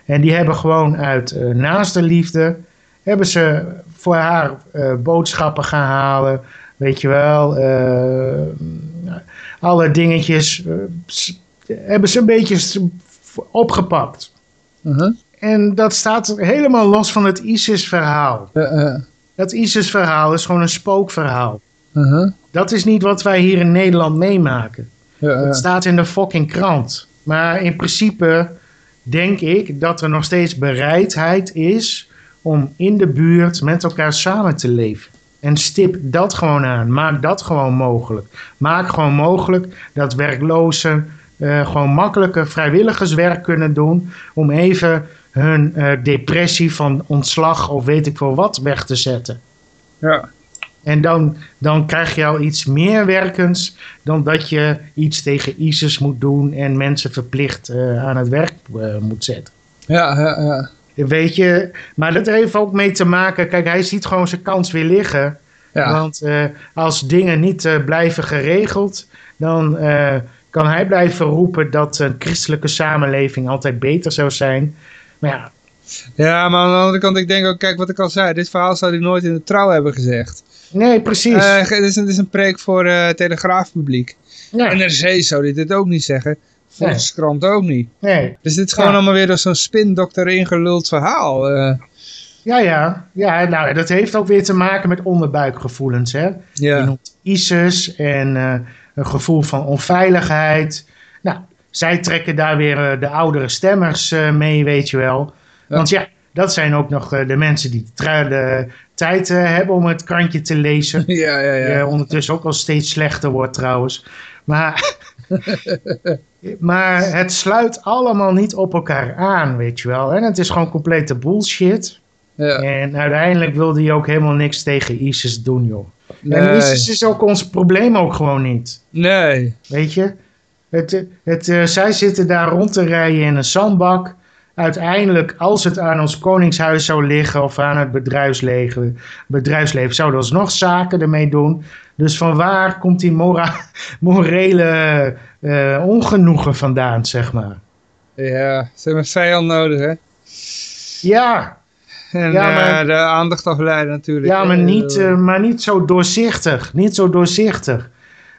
Speaker 3: En die hebben gewoon uit eh naaste liefde, hebben ze voor haar eh, boodschappen gaan halen. Weet je wel, alle dingetjes hebben ze een beetje opgepakt.
Speaker 2: Mhm.
Speaker 3: En dat staat helemaal los van het ISIS-verhaal.
Speaker 2: Ja.
Speaker 3: Dat ISIS-verhaal is gewoon een spookverhaal.
Speaker 2: Mhm.
Speaker 3: Dat is niet wat wij hier in Nederland meemaken.
Speaker 2: Ja.
Speaker 3: Het staat in de fucking krant. Maar in principe denk ik dat er nog steeds bereidheid is om in de buurt met elkaar samen te leven. En stip dat gewoon aan. Maak dat gewoon mogelijk. Maak gewoon mogelijk dat werklozen eh, gewoon makkelijker vrijwilligerswerk kunnen doen. Om even hun eh, depressie van ontslag of weet ik veel wat weg te zetten.
Speaker 2: Ja.
Speaker 3: En dan, dan krijg je al iets meer werkends dan dat je iets tegen ISIS moet doen en mensen verplicht eh, aan het werk eh, moet zetten.
Speaker 2: Ja, ja, ja.
Speaker 3: Weet je, maar dat heeft ook mee te maken. Kijk, hij ziet gewoon zijn kans weer liggen.
Speaker 2: Ja.
Speaker 3: Want eh, als dingen niet blijven geregeld, dan kan hij blijven roepen dat een christelijke samenleving altijd beter zou zijn. Maar ja,
Speaker 2: ja, maar aan de andere kant, ik denk ook, kijk wat ik al zei, dit verhaal zou hij nooit in de trouw hebben gezegd.
Speaker 3: Nee, precies.
Speaker 2: Eh, dit, is een, dit is een preek voor eh telegraafpubliek.
Speaker 3: ja,
Speaker 2: NRC zou dit, dit ook niet zeggen. Volkskrant ook niet.
Speaker 3: nee.
Speaker 2: Dus dit is gewoon
Speaker 3: Ja.
Speaker 2: allemaal weer door zo'n spindokter ingeluld verhaal. eh.
Speaker 3: Ja, ja, ja, nou, dat heeft ook weer te maken met onderbuikgevoelens. Hè? Je
Speaker 2: ja.
Speaker 3: noemt ISIS en eh, een gevoel van onveiligheid. Nou, zij trekken daar weer eh, de oudere stemmers eh, mee, weet je wel. Want ja, dat zijn ook nog eh, de mensen die de tijd eh, hebben om het krantje te lezen. <laughs>
Speaker 2: ja, ja, ja.
Speaker 3: Eh, ondertussen ook al steeds slechter wordt trouwens. Maar, <laughs> maar het sluit allemaal niet op elkaar aan, weet je wel. En het is gewoon complete bullshit.
Speaker 2: ja.
Speaker 3: En uiteindelijk wilde hij ook helemaal niks tegen ISIS doen, joh.
Speaker 2: Nee.
Speaker 3: En ISIS is ook ons probleem ook gewoon niet.
Speaker 2: nee.
Speaker 3: Weet je? Het, het, eh, zij zitten daar rond te rijden in een zandbak. Uiteindelijk, als het aan ons koningshuis zou liggen of aan het bedrijfsleven, bedrijfsleven zouden we alsnog zaken ermee doen. Dus van waar komt die mora, <laughs> morele eh, ongenoegen vandaan, zeg maar?
Speaker 2: Ja, ze hebben vijand nodig, hè.
Speaker 3: Ja,
Speaker 2: En
Speaker 3: Ja,
Speaker 2: eh,
Speaker 3: maar-
Speaker 2: de aandacht afleiden natuurlijk.
Speaker 3: Ja, maar niet, eh, maar niet zo doorzichtig. Niet zo doorzichtig.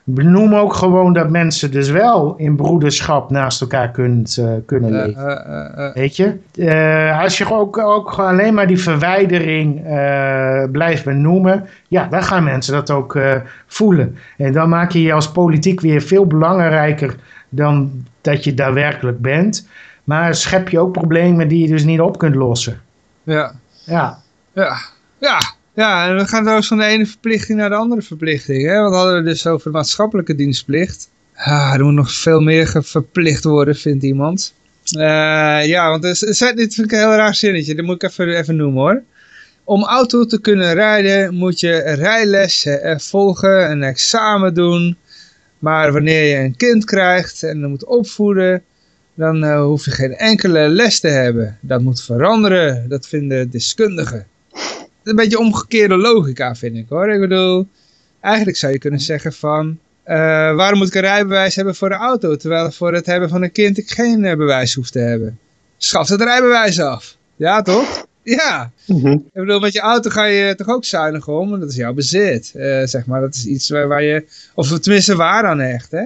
Speaker 3: Benoem ook gewoon dat mensen dus wel in broederschap naast elkaar kunt, eh, kunnen
Speaker 2: eh,
Speaker 3: leven.
Speaker 2: eh.
Speaker 3: Weet je? Als je ook, ook gewoon alleen maar die verwijdering blijft benoemen, ja, dan gaan mensen dat ook voelen. En dan maak je je als politiek weer veel belangrijker dan dat je daadwerkelijk bent. Maar schep je ook problemen die je dus niet op kunt lossen.
Speaker 2: ja.
Speaker 3: Ja,
Speaker 2: Ja, ja, ja, en we gaan dus van de ene verplichting naar de andere verplichting. Hè? Want we hadden het dus over de maatschappelijke dienstplicht. Ah, er moet nog veel meer verplicht worden, vindt iemand. Eh, ja, want dit vind ik een heel raar zinnetje. Dat moet ik even, even noemen hoor. Om auto te kunnen rijden moet je rijlessen volgen, een examen doen. Maar wanneer je een kind krijgt en moet opvoeden, dan eh, hoef je geen enkele les te hebben. Dat moet veranderen, dat vinden deskundigen. Dat een beetje omgekeerde logica, vind ik hoor. Ik bedoel, eigenlijk zou je kunnen zeggen van... eh, waarom moet ik een rijbewijs hebben voor de auto, terwijl voor het hebben van een kind ik geen eh, bewijs hoef te hebben? Schaf het rijbewijs af. Ja, toch? Ja. Ik bedoel, met je auto ga je toch ook zuinig om, want dat is jouw bezit. Eh, zeg maar, dat is iets waar, waar je, of tenminste waar aan hecht, hè?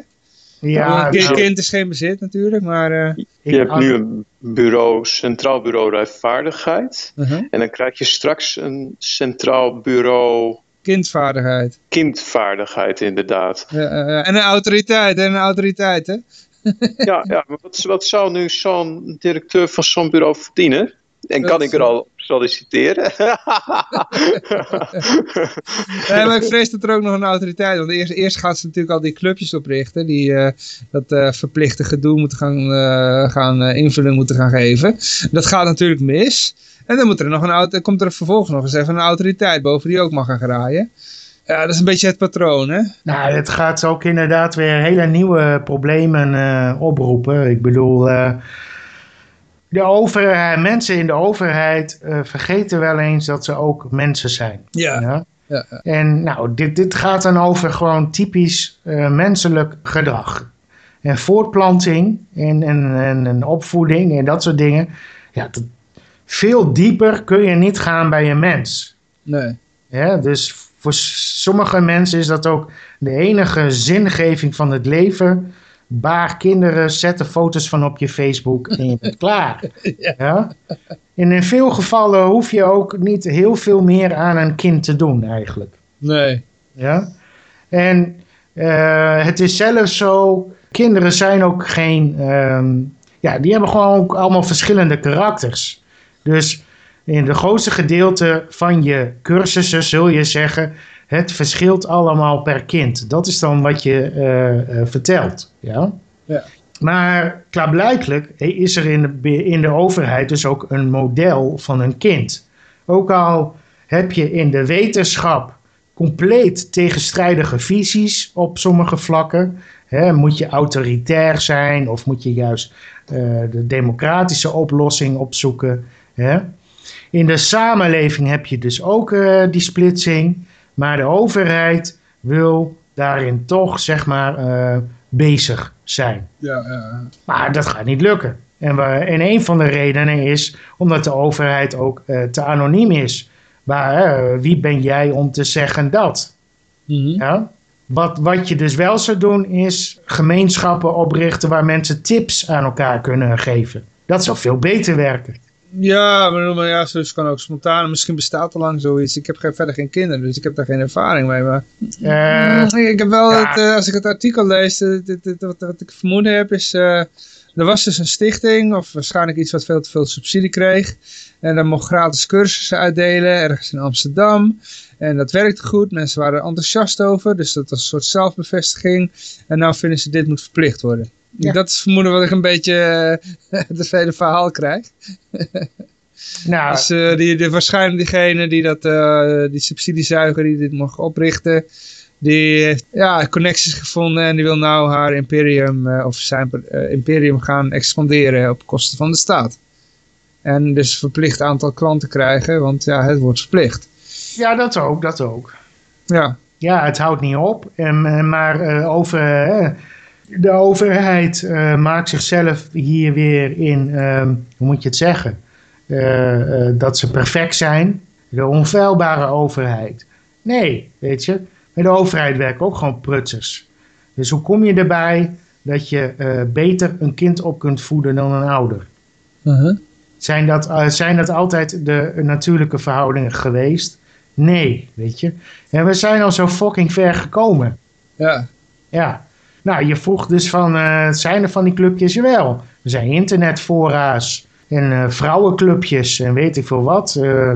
Speaker 3: Ja,
Speaker 2: een kind,
Speaker 3: nou,
Speaker 2: kind is geen bezit natuurlijk, maar... eh,
Speaker 4: Je hebt nu een bureau, Centraal Bureau Rijvaardigheid.
Speaker 2: uh-huh.
Speaker 4: En dan krijg je straks een Centraal Bureau
Speaker 2: kindvaardigheid.
Speaker 4: Kindvaardigheid, inderdaad.
Speaker 2: Ja, eh, eh, en een autoriteit, en een autoriteit, hè?
Speaker 4: Ja, ja maar wat, wat zou nu zo'n directeur van zo'n bureau verdienen? En kan ik er al op solliciteren? <laughs>
Speaker 2: Nee, maar ik vrees dat er ook nog een autoriteit Want eerst, eerst gaan ze natuurlijk al die clubjes oprichten. Die eh, dat eh, verplichte gedoe moeten gaan, eh, gaan eh, invulling moeten gaan geven. Dat gaat natuurlijk mis. En dan moet er nog een auto, komt er vervolgens nog eens even een autoriteit boven die ook mag gaan graaien. Ja, dat is een beetje het patroon, hè?
Speaker 3: Nou, het gaat ook inderdaad weer hele nieuwe problemen eh, oproepen. Ik bedoel, eh, de overheid, mensen in de overheid eh, vergeten wel eens dat ze ook mensen zijn.
Speaker 2: Ja.
Speaker 3: Ja?
Speaker 2: Ja, ja.
Speaker 3: En nou, dit, dit gaat dan over gewoon typisch eh, menselijk gedrag. En voortplanting en, en, en, en opvoeding en dat soort dingen. Ja, dat- veel dieper kun je niet gaan bij een mens.
Speaker 2: Nee.
Speaker 3: Ja, dus voor sommige mensen is dat ook de enige zingeving van het leven. Baar kinderen, zet er foto's van op je Facebook en je bent klaar. <laughs> Ja. En in veel gevallen hoef je ook niet heel veel meer aan een kind te doen eigenlijk.
Speaker 2: Nee.
Speaker 3: Ja? En eh, het is zelfs zo, kinderen zijn ook geen, ehm, ja, die hebben gewoon ook allemaal verschillende karakters. Dus in de grootste gedeelte van je cursussen zul je zeggen, het verschilt allemaal per kind. Dat is dan wat je eh, eh, vertelt. Ja?
Speaker 2: Ja.
Speaker 3: Maar klaarblijkelijk is er in de, in de overheid dus ook een model van een kind. Ook al heb je in de wetenschap compleet tegenstrijdige visies op sommige vlakken. Hè, moet je autoritair zijn of moet je juist eh, de democratische oplossing opzoeken? In de samenleving heb je dus ook eh, die splitsing, maar de overheid wil daarin toch zeg maar eh, bezig zijn.
Speaker 2: Ja, ja.
Speaker 3: Maar dat gaat niet lukken. En, we, en een van de redenen is omdat de overheid ook eh, te anoniem is. Maar wie ben jij om te zeggen dat?
Speaker 2: Mhm.
Speaker 3: Ja? Wat, wat je dus wel zou doen is gemeenschappen oprichten waar mensen tips aan elkaar kunnen geven. Dat zou veel beter werken.
Speaker 2: Ja, maar, maar ja, zoiets kan ook spontaan. Misschien bestaat er lang zoiets. Ik heb geen, verder geen kinderen, dus ik heb daar geen ervaring mee. Maar
Speaker 3: Eh,
Speaker 2: ik heb wel,
Speaker 3: ja.
Speaker 2: het, eh, als ik het artikel lees, eh, wat, wat ik vermoeden heb is... eh, er was dus een stichting, of waarschijnlijk iets wat veel te veel subsidie kreeg. En dan mocht gratis cursussen uitdelen, ergens in Amsterdam. En dat werkte goed, mensen waren er enthousiast over. Dus dat was een soort zelfbevestiging. En nou vinden ze dit moet verplicht worden.
Speaker 3: Ja.
Speaker 2: Dat is vermoeden wat ik een beetje eh, <laughs> het hele verhaal krijg. <laughs>
Speaker 3: nou,
Speaker 2: Dus eh, die, de, waarschijnlijk diegene die dat, eh, die subsidiezuiger die dit mag oprichten, die heeft ja, connecties gevonden en die wil nou haar imperium of zijn imperium gaan expanderen op kosten van de staat. En dus een verplicht aantal klanten krijgen, want ja, het wordt verplicht.
Speaker 3: ja, dat ook, dat ook.
Speaker 2: Ja,
Speaker 3: Ja, het houdt niet op. En, maar over, de overheid eh, maakt zichzelf hier weer in, ehm, hoe moet je het zeggen? Eh, eh, dat ze perfect zijn. De onfeilbare overheid. Nee, weet je. Bij de overheid werken ook gewoon prutsers. Dus hoe kom je erbij dat je beter een kind op kunt voeden dan een ouder?
Speaker 2: Uh-huh.
Speaker 3: Zijn dat, zijn dat altijd de natuurlijke verhoudingen geweest? Nee, weet je. En we zijn al zo fucking ver gekomen.
Speaker 2: ja.
Speaker 3: Ja. Nou, je vroeg dus van, eh, zijn er van die clubjes? Jawel. Er zijn internetfora's en eh, vrouwenclubjes en weet ik veel wat. Eh,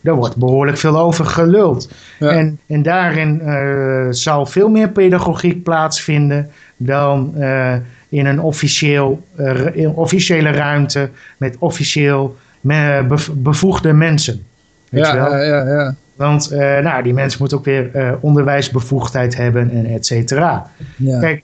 Speaker 3: daar wordt behoorlijk veel over geluld.
Speaker 2: Ja.
Speaker 3: En, en daarin zal veel meer pedagogiek plaatsvinden dan in een officieel, in officiële ruimte met officieel me- bevoegde mensen. Weet
Speaker 2: Ja,
Speaker 3: je wel?
Speaker 2: ja, ja, ja.
Speaker 3: Want nou, die mensen moeten ook weer onderwijsbevoegdheid hebben en et cetera.
Speaker 2: ja.
Speaker 3: Kijk,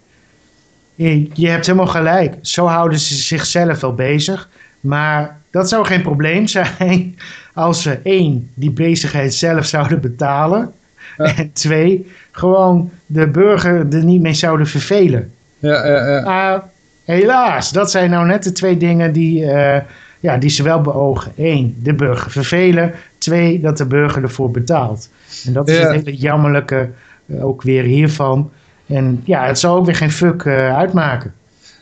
Speaker 3: je je hebt helemaal gelijk. Zo houden ze zichzelf wel bezig. Maar dat zou geen probleem <laughs> zijn als ze één, die bezigheid zelf zouden betalen.
Speaker 2: Ja.
Speaker 3: En twee, gewoon de burger er niet mee zouden vervelen.
Speaker 2: Ja, ja, ja.
Speaker 3: Maar helaas, dat zijn nou net de twee dingen die, eh, ja, die ze wel beogen. Eén, de burger vervelen. Twee, dat de burger ervoor betaalt. En dat is
Speaker 2: Ja.
Speaker 3: het hele jammerlijke eh, ook weer hiervan. En ja, het zal ook weer geen fuck eh, uitmaken.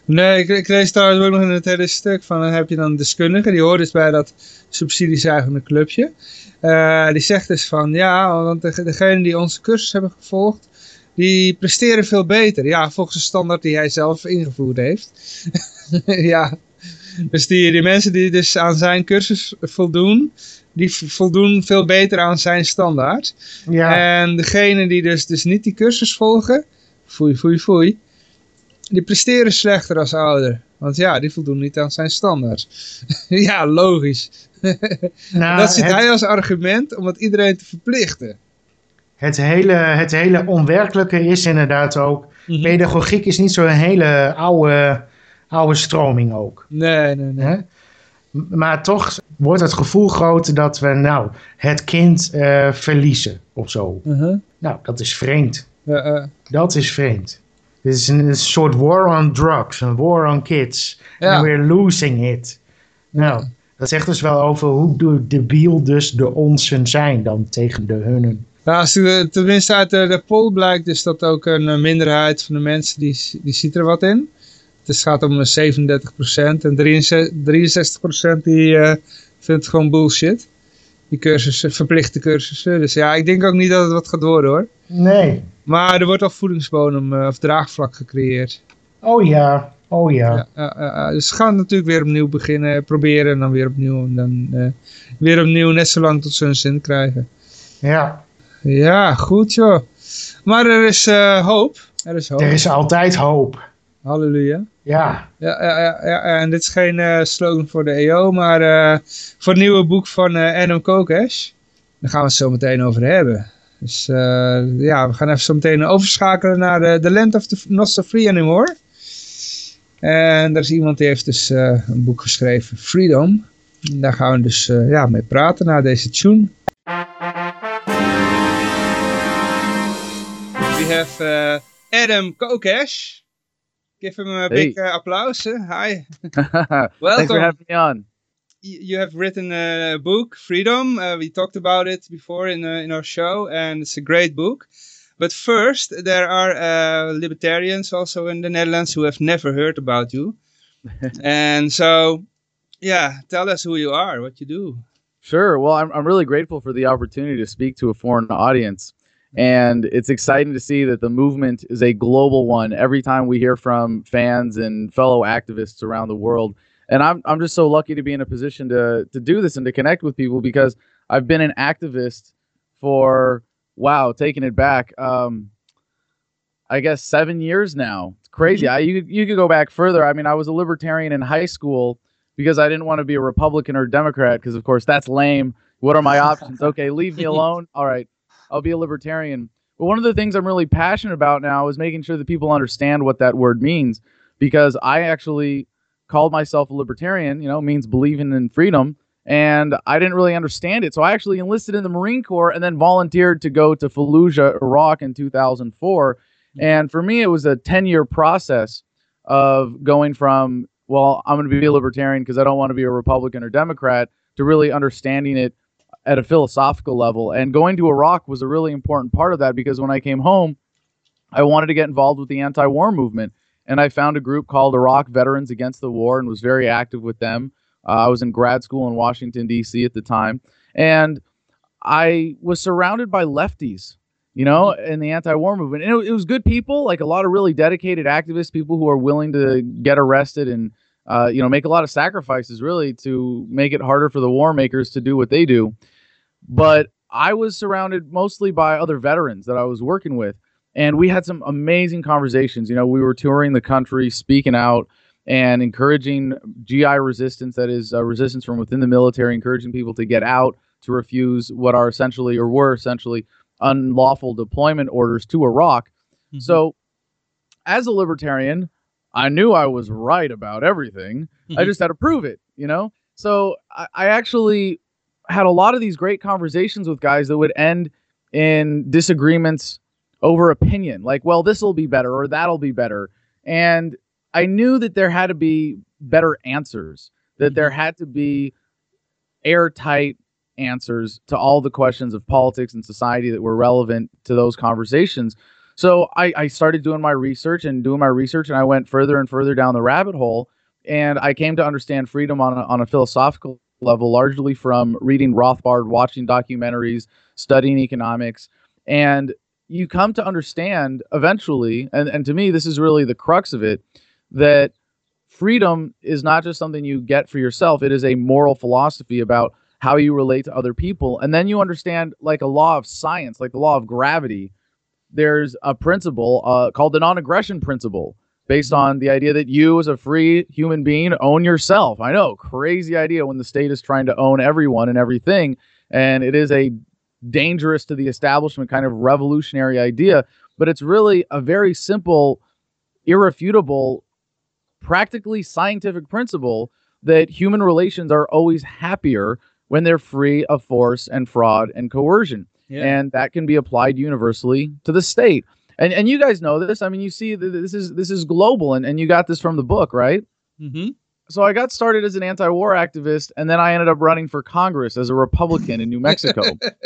Speaker 2: Nee, ik, ik lees trouwens ook nog in het hele stuk van, dan heb je dan een deskundige, die hoort dus bij dat subsidiezuigende clubje. Eh, die zegt dus van, ja, want de, degenen die onze cursus hebben gevolgd, die presteren veel beter. Ja, volgens de standaard die hij zelf ingevoerd heeft. <laughs> ja, dus die, die mensen die dus aan zijn cursus voldoen, die voldoen veel beter aan zijn standaard.
Speaker 3: Ja,
Speaker 2: En degenen die dus, dus niet die cursus volgen, foei, foei, foei, die presteren slechter als ouder. Want ja, die voldoen niet aan zijn standaard. <laughs> ja, logisch. <laughs>
Speaker 3: nou,
Speaker 2: dat ziet
Speaker 3: het,
Speaker 2: hij als argument om het iedereen te verplichten.
Speaker 3: het, hele, het hele onwerkelijke is inderdaad ook...
Speaker 2: Mhm.
Speaker 3: Pedagogiek is niet zo'n hele oude, oude stroming ook.
Speaker 2: Nee, nee, nee.
Speaker 3: Maar toch wordt het gevoel groot dat we nou het kind eh, verliezen of zo.
Speaker 2: Uh-huh.
Speaker 3: Nou, dat is vreemd.
Speaker 2: Ja,
Speaker 3: Dat is vreemd. Dit is een, een soort war on drugs, een war on kids.
Speaker 2: Ja.
Speaker 3: And we're losing it. Nou, dat zegt dus wel over hoe de- debiel dus de onsen zijn dan tegen de hunnen.
Speaker 2: Nou, als tenminste uit de, de poll blijkt dus dat ook een eh, minderheid van de mensen die, die ziet er wat in. Het gaat om eh, 37% en 63% die eh, vindt het gewoon bullshit. Die cursussen, verplichte cursussen. Dus ja, ik denk ook niet dat het wat gaat worden hoor.
Speaker 3: Nee.
Speaker 2: Maar er wordt al voedingsbodem eh, of draagvlak gecreëerd.
Speaker 3: Oh ja, oh ja.
Speaker 2: Ja, dus ze gaan natuurlijk weer opnieuw beginnen, proberen en dan weer opnieuw. En dan eh, weer opnieuw net zo lang tot ze hun zin krijgen.
Speaker 3: ja.
Speaker 2: Ja, goed joh. Maar er is eh, hoop. Er is hoop.
Speaker 3: Er is altijd hoop.
Speaker 2: Halleluja.
Speaker 3: Ja,
Speaker 2: Ja, ja, ja, ja, en dit is geen eh, slogan voor de EO, maar eh, voor het nieuwe boek van eh, Adam Kokesh. Daar gaan we het zo meteen over hebben. Dus ja, we gaan even zo meteen overschakelen naar eh, The Land of the Not So Free Anymore. En er is iemand die heeft dus een boek geschreven, Freedom. En daar gaan we dus ja, mee praten na deze tune. We have Adam Kokesh. Give him a big uh, applause. uh, Hi. <laughs>
Speaker 6: Thanks
Speaker 2: Welcome.
Speaker 6: for having me on.
Speaker 2: Y- You have written a book, Freedom. Uh, we talked about it before in, uh, in our show, and it's a great book. But first, there are uh, libertarians also in the Netherlands who have never heard about you. <laughs> and so, yeah, tell us who you are, what you do.
Speaker 6: Sure. Well, I'm, I'm really grateful for the opportunity to speak to a foreign audience. And it's exciting to see that the movement is a global one every time we hear from fans and fellow activists around the world. And I'm, I'm just so lucky to be in a position to, to do this and to connect with people because I've been an activist for, wow, taking it back, um, I guess seven years now. It's crazy. I, you, you could go back further. I mean, I was a libertarian in high school because I didn't want to be a Republican or Democrat because, of course, that's lame. What are my <laughs> options? Okay, leave me alone. All right, I'll be a libertarian. But one of the things I'm really passionate about now is making sure that people understand what that word means because I actually called myself a libertarian, you know, means believing in freedom. And I didn't really understand it. So I actually enlisted in the Marine Corps and then volunteered to go to Fallujah, Iraq in 2004. And for me, it was a 10 year process of going from, well, I'm going to be a libertarian because I don't want to be a Republican or Democrat, to really understanding it at a philosophical level. And going to Iraq was a really important part of that because when I came home, I wanted to get involved with the anti war movement. And I found a group called Iraq Veterans Against the War and was very active with them. Uh, I was in grad school in Washington, D.C. at the time. And I was surrounded by lefties, you know, in the anti war movement. And it, it was good people, like a lot of really dedicated activists, people who are willing to get arrested and, uh, you know, make a lot of sacrifices really to make it harder for the war makers to do what they do. But I was surrounded mostly by other veterans that I was working with. And we had some amazing conversations. You know, we were touring the country, speaking out and encouraging GI resistance, that is, uh, resistance from within the military, encouraging people to get out to refuse what are essentially or were essentially unlawful deployment orders to Iraq. So, as a libertarian, I knew I was right about everything. I
Speaker 2: Mhm.
Speaker 6: just had to prove it, you know? So I, I actually had a lot of these great conversations with guys that would end in disagreements over opinion. Like, well, this will be better or that'll be better. And I knew that there had to be better answers, that mm-hmm. there had to be airtight answers to all the questions of politics and society that were relevant to those conversations. So I, I started doing my research and doing my research, and I went further and further down the rabbit hole. And I came to understand freedom on a, on a philosophical level, largely from reading Rothbard, watching documentaries, studying economics. And you come to understand eventually, and, and to me, this is really the crux of it, that freedom is not just something you get for yourself, it is a moral philosophy about how you relate to other people. And then you understand, like a law of science, like the law of gravity, there's a principle uh, called the non aggression principle based mm-hmm. on the idea that you, as a free human being, own yourself. I know, crazy idea when the state is trying to own everyone and everything. And it is a dangerous to the establishment kind of revolutionary idea, but it's really a very simple, irrefutable, practically scientific principle that human relations are always happier when they're free of force and fraud and coercion.
Speaker 2: Yeah.
Speaker 6: And that can be applied universally to the state. And and you guys know this. I mean, you see this is this is global and, and you got this from the book, right?
Speaker 2: hmm
Speaker 6: So I got started as an anti-war activist and then I ended up running for Congress as a Republican in New Mexico.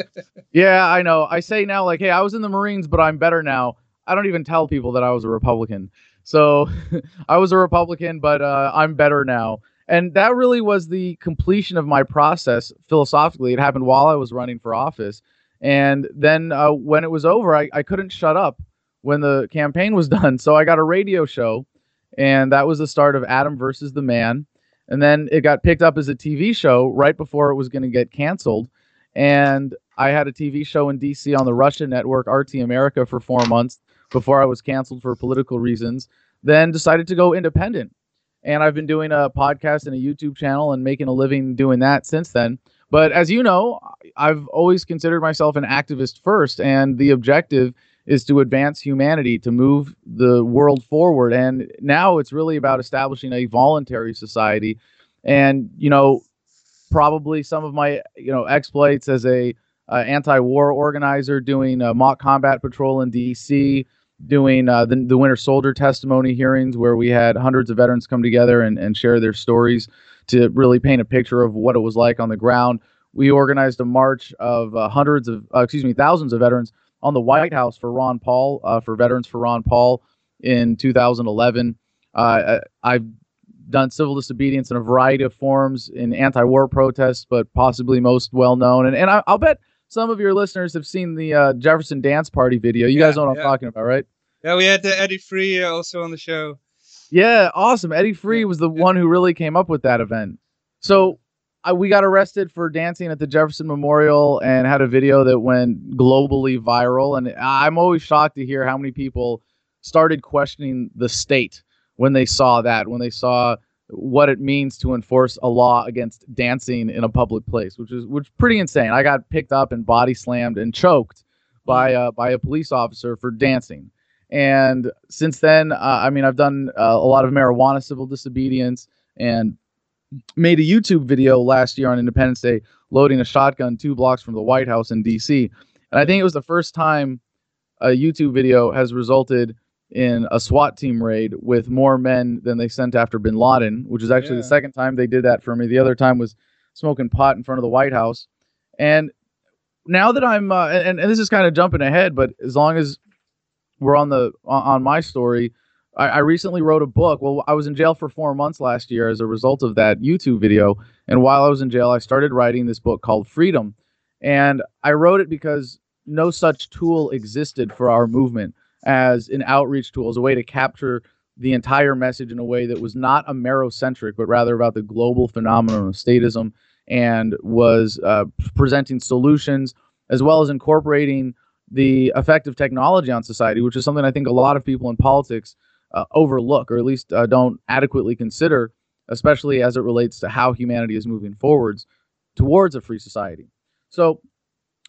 Speaker 6: <laughs> yeah, I know. I say now like, "Hey, I was in the Marines, but I'm better now." I don't even tell people that I was a Republican. So <laughs> I was a Republican, but uh, I'm better now. And that really was the completion of my process philosophically. It happened while I was running for office. And then uh, when it was over, I, I couldn't shut up when the campaign was <laughs> done. So I got a radio show, and that was the start of Adam versus the Man. And then it got picked up as a TV show right before it was going to get canceled. And I had a TV show in DC on the Russian network, RT America, for four months before I was canceled for political reasons. Then decided to go independent. And I've been doing a podcast and a YouTube channel and making a living doing that since then. But as you know, I've always considered myself an activist first, and the objective is to advance humanity, to move the world forward. And now it's really about establishing a voluntary society. And, you know, probably some of my, you know, exploits as a uh, anti-war organizer doing a mock combat patrol in DC, doing uh, the, the Winter Soldier testimony hearings where we had hundreds of veterans come together and, and share their stories to really paint a picture of what it was like on the ground. We organized a march of uh, hundreds of, uh, excuse me, thousands of veterans on the White House for Ron Paul, uh, for Veterans for Ron Paul in 2011. Uh, I've done civil disobedience in a variety of forms in anti-war protests, but possibly most well known. And, and I, I'll bet some of your listeners have seen the uh, Jefferson Dance Party video. You
Speaker 2: Yeah,
Speaker 6: guys know what
Speaker 2: yeah.
Speaker 6: I'm talking about, right?
Speaker 2: Yeah, we had Eddie Free uh, also on the show.
Speaker 6: Yeah, awesome. Eddie Free was the one who really came up with that event. So I, we got arrested for dancing at the Jefferson Memorial and had a video that went globally viral. And I'm always shocked to hear how many people started questioning the state when they saw that, when they saw what it means to enforce a law against dancing in a public place, which is which is pretty insane. I got picked up and body slammed and choked by uh, by a police officer for dancing. And since then, uh, I mean, I've done uh, a lot of marijuana civil disobedience and made a YouTube video last year on Independence Day loading a shotgun two blocks from the White House in DC. And I think it was the first time a YouTube video has resulted in a SWAT team raid with more men than they sent after bin Laden, which is actually
Speaker 2: Yeah.
Speaker 6: the second time they did that for me. The other time was smoking pot in front of the White House. And now that I'm, uh, and, and this is kind of jumping ahead, but as long as we're on the on on my story, I, I recently wrote a book. Well, I was in jail for four months last year as a result of that YouTube video. And while I was in jail, I started writing this book called Freedom. And I wrote it because no such tool existed for our movement as an outreach tool, as a way to capture the entire message in a way that was not Amerocentric, but rather about the global phenomenon of statism and was uh, presenting solutions as well as incorporating the effect of technology on society, which is something I think a lot of people in politics uh, overlook or at least uh, don't adequately consider, especially as it relates to how humanity is moving forwards towards a free society. So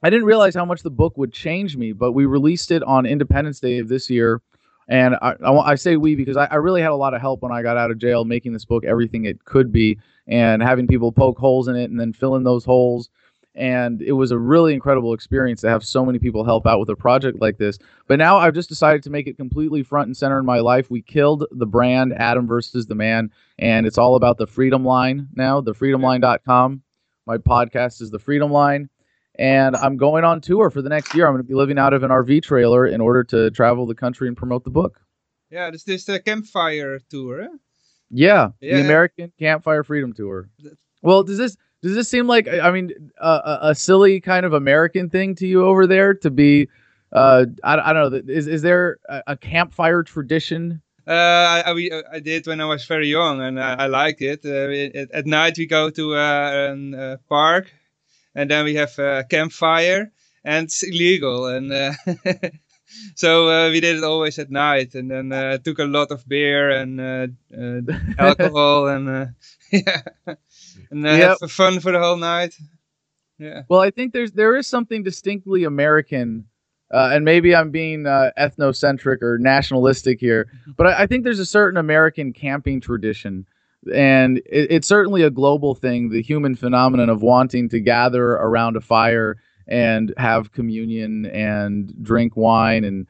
Speaker 6: I didn't realize how much the book would change me, but we released it on Independence Day of this year. And I, I, I say we because I, I really had a lot of help when I got out of jail making this book everything it could be and having people poke holes in it and then fill in those holes. And it was a really incredible experience to have so many people help out with a project like this. But now I've just decided to make it completely front and center in my life. We killed the brand Adam versus the Man, and it's all about the Freedom Line now, thefreedomline.com. My podcast is The Freedom Line and I'm going on tour for the next year. I'm going to be living out of an RV trailer in order to travel the country and promote the book.
Speaker 2: Yeah, dit is de Campfire Tour?
Speaker 6: Yeah,
Speaker 2: Yeah.
Speaker 6: the American Campfire Freedom Tour. Well, does this does this seem like I mean a, a, silly kind of American thing to you over there to be? Uh, I, I don't know. Is is there a, a campfire tradition?
Speaker 2: Uh, I, I, we, I did when I was very young, and I, I liked it. Uh, we- at, at night we go to uh, a uh, park, and then we have a campfire, and it's illegal. And uh, <laughs> so uh, we did it always at night, and then uh, took a lot of beer and uh, uh, <laughs> alcohol, and uh, <laughs> yeah, and uh,
Speaker 6: Yep.
Speaker 2: have fun for the whole night. Yeah.
Speaker 6: Well, I think there's there is something distinctly American, uh, and maybe I'm being uh, ethnocentric or nationalistic here, but I, I think there's a certain American camping tradition, and it, it's certainly a global thing. The human phenomenon of wanting to gather around a fire and have communion and drink wine and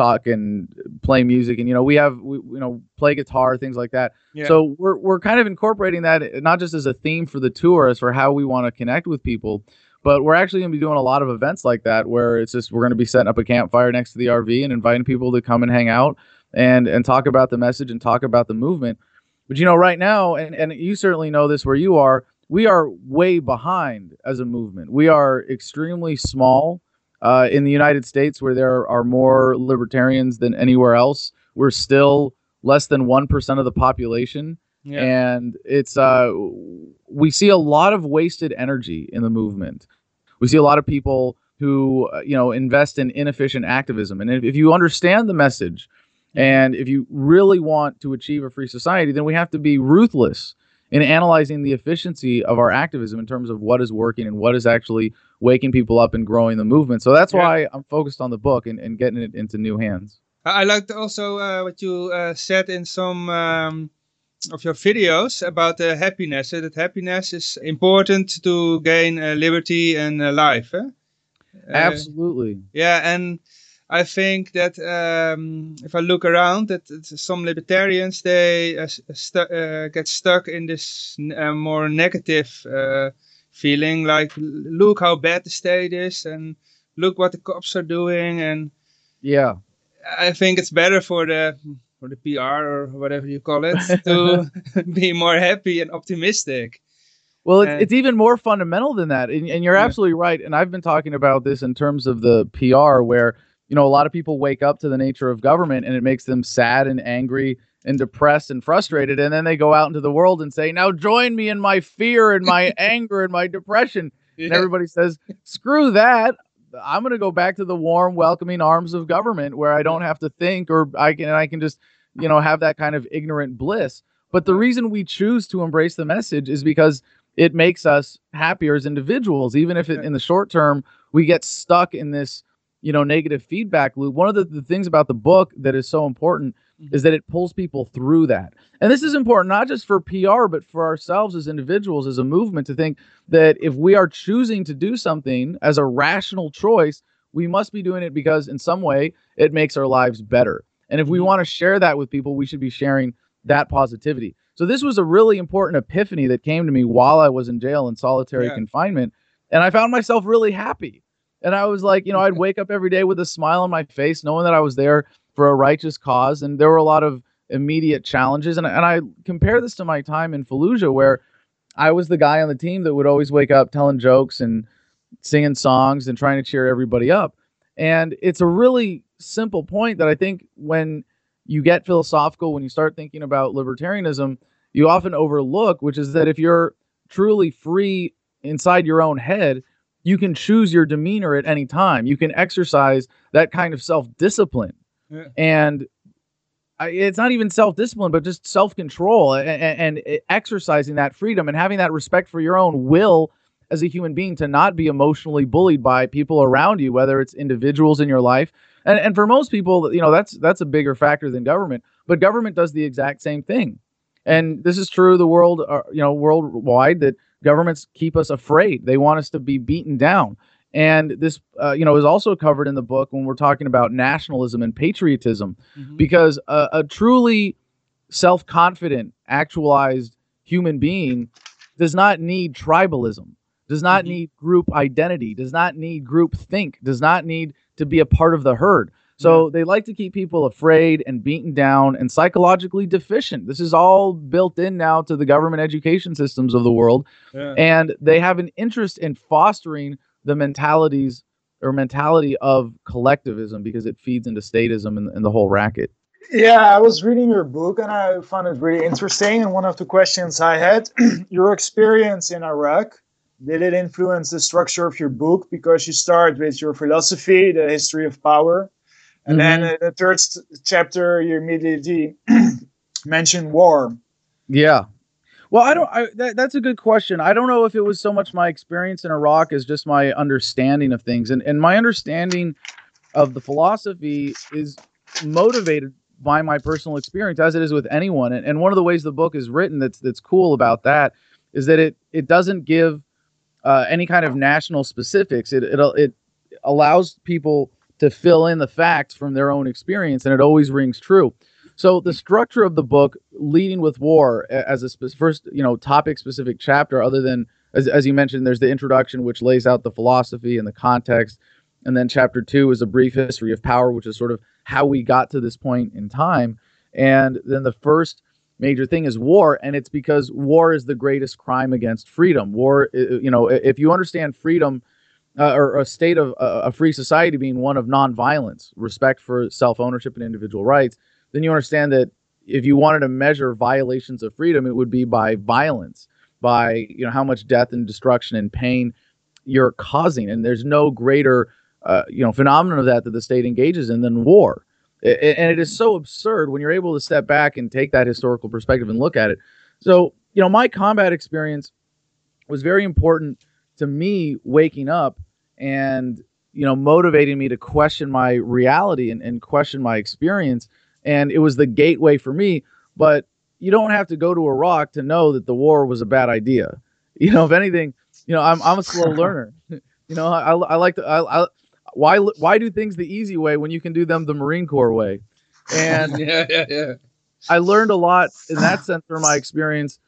Speaker 6: talk and play music, and you know we have we you know play guitar things like that.
Speaker 2: Yeah.
Speaker 6: So we're we're kind of incorporating that not just as a theme for the tour, as for how we want to connect with people, but we're actually going to be doing a lot of events like that where it's just we're going to be setting up a campfire next to the RV and inviting people to come and hang out and and talk about the message and talk about the movement. But you know, right now, and and you certainly know this where you are, we are way behind as a movement. We are extremely small. Uh, in the United States, where there are more libertarians than anywhere else, we're still less than 1% of the population.
Speaker 2: Yeah.
Speaker 6: and it's uh we see a lot of wasted energy in the movement. We see a lot of people who uh, you know invest in inefficient activism. And if, if you understand the message and if you really want to achieve a free society then we have to be ruthless in analyzing the efficiency of our activism in terms of what is working and what is actually waking people up and growing the movement so that's
Speaker 2: Yeah.
Speaker 6: why i'm focused on the book and, and getting it into new hands
Speaker 2: I liked also uh, what you uh, said in some um, of your videos about uh, happiness. that happiness is important to gain uh, liberty and uh, life. eh? Uh,
Speaker 6: absolutely
Speaker 2: Yeah, and I think that um, if I look around, that that some libertarians they uh, stu- uh, get stuck in this uh, more negative uh, feeling, like look how bad the state is, and look what the cops are doing, and
Speaker 6: yeah
Speaker 2: I think it's better for the for the PR or whatever you call it <laughs> to <laughs> be more happy and optimistic.
Speaker 6: Well, it's, it's even more fundamental than that. And, and you're
Speaker 2: Yeah.
Speaker 6: absolutely right. And I've been talking about this in terms of the PR, where, you know, a lot of people wake up to the nature of government and it makes them sad and angry and depressed and frustrated. And then they go out into the world and say, now join me in my fear and my <laughs> anger and my depression. And everybody says, screw that. I'm going to go back to the warm, welcoming arms of government where I don't have to think or I can, I can just, you know, have that kind of ignorant bliss. But the reason we choose to embrace the message is because it makes us happier as individuals, even if it, in the short term we get stuck in this, you know, negative feedback loop. One of the, the things about the book that is so important
Speaker 2: Mhm.
Speaker 6: is that it pulls people through that. And this is important not just for PR, but for ourselves as individuals, as a movement, to think that if we are choosing to do something as a rational choice, we must be doing it because in some way it makes our lives better. And if we
Speaker 2: Mhm.
Speaker 6: want to share that with people, we should be sharing that positivity. So this was a really important epiphany that came to me while I was in jail in solitary
Speaker 2: Yeah.
Speaker 6: confinement, and I found myself really happy. And I was like, you know, I'd wake up every day with a smile on my face, knowing that I was there for a righteous cause. And there were a lot of immediate challenges. And, and I compare this to my time in Fallujah, where I was the guy on the team that would always wake up telling jokes and singing songs and trying to cheer everybody up. And it's a really simple point that I think when you get philosophical, when you start thinking about libertarianism, you often overlook, which is that if you're truly free inside your own head, you can choose your demeanor at any time. You can exercise that kind of self discipline.
Speaker 2: Yeah.
Speaker 6: And I, it's not even self discipline, but just self control and, and, and exercising that freedom and having that respect for your own will as a human being to not be emotionally bullied by people around you, whether it's individuals in your life, And and for most people, you know, that's that's a bigger factor than government. But government does the exact same thing, and this is true the world, uh, you know, worldwide that governments keep us afraid. They want us to be beaten down. And this, uh, you know, is also covered in the book when we're talking about nationalism and patriotism,
Speaker 2: Mhm.
Speaker 6: because a, a truly self-confident, actualized human being does not need tribalism, does not
Speaker 2: Mhm.
Speaker 6: need group identity, does not need group think, does not need to be a part of the herd. So they like to keep people afraid and beaten down and psychologically deficient. This is all built in now to the government education systems of the world
Speaker 2: Yeah.
Speaker 6: and they have an interest in fostering the mentalities or mentality of collectivism because it feeds into statism and, and the whole racket.
Speaker 5: Yeah, I was reading your book and I found it really interesting. And one of the questions I had, <clears throat> your experience in Iraq, did it influence the structure of your book? Because you start with your philosophy, the history of power, and then in the third chapter, you immediately <clears throat> mention war.
Speaker 6: Yeah. Well, I don't. I, that, that's a good question. I don't know if it was so much my experience in Iraq as just my understanding of things, and and my understanding of the philosophy is motivated by my personal experience, as it is with anyone. And, and one of the ways the book is written that's that's cool about that is that it it doesn't give uh, any kind of national specifics. It it it allows people to fill in the facts from their own experience, and it always rings true. So the structure of the book, leading with war as a spe- first, you know, topic specific chapter, other than as, as you mentioned, there's the introduction which lays out the philosophy and the context, and then chapter two is a brief history of power, which is sort of how we got to this point in time, and then the first major thing is war, and it's because war is the greatest crime against freedom. War, you know, if you understand freedom. Uh, or a state of uh, a free society being one of nonviolence, respect for self ownership and individual rights, then you understand that if you wanted to measure violations of freedom, it would be by violence, by you know how much death and destruction and pain you're causing, and there's no greater uh, you know phenomenon of that that the state engages in than war. And it is so absurd when you're able to step back and take that historical perspective and look at it. So you know my combat experience was very important to me waking up and you know motivating me to question my reality and, and question my experience and it was the gateway for me. But you don't have to go to Iraq to know that the war was a bad idea. <laughs> You know, if anything, you know, I'm I'm a slow <laughs> learner. <laughs> You know, I, I like to I, I why why do things the easy way when you can do them the Marine Corps way? And
Speaker 2: yeah, yeah, yeah.
Speaker 6: I learned a lot in that sense from my experience,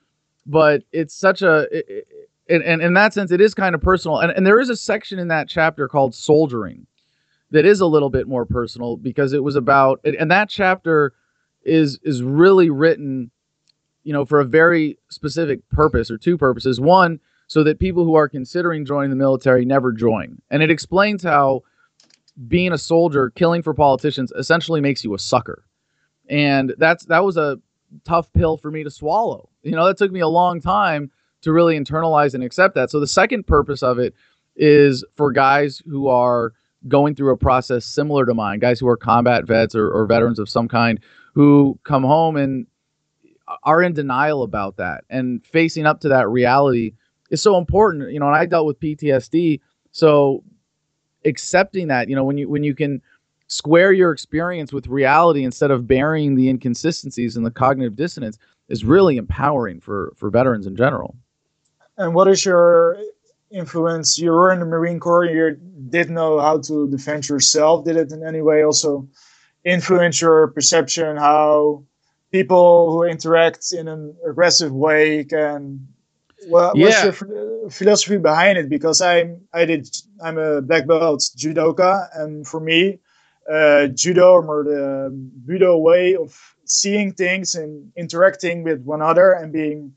Speaker 6: but it's such a it, it, and, and in that sense it is kind of personal. And and there is a section in that chapter called soldiering that is a little bit more personal because it was about and and that chapter is is really written you know for a very specific purpose or two purposes. One so that people who are considering joining the military never join. And it explains how being a soldier killing for politicians essentially makes you a sucker. And that's that was a tough pill for me to swallow. You know that took me a long time to really internalize and accept that so the second purpose of it is for guys who are going through a process similar to mine, guys who are combat vets or, or veterans of some kind who come home and are in denial about that and facing up to that reality is so important. You know, and I dealt with PTSD, so accepting that, you know, when you when you can square your experience with reality instead of burying the inconsistencies and the cognitive dissonance is really empowering for for veterans in general.
Speaker 5: And what is your influence? You were in the Marine Corps. You did know how to defend yourself. Did it in any way also influence your perception how people who interact in an aggressive way can? What,
Speaker 6: Yeah.
Speaker 5: What's your philosophy behind it? Because I'm I did I'm a black belt judoka, and for me, uh, judo or the budo way of seeing things and interacting with one another and being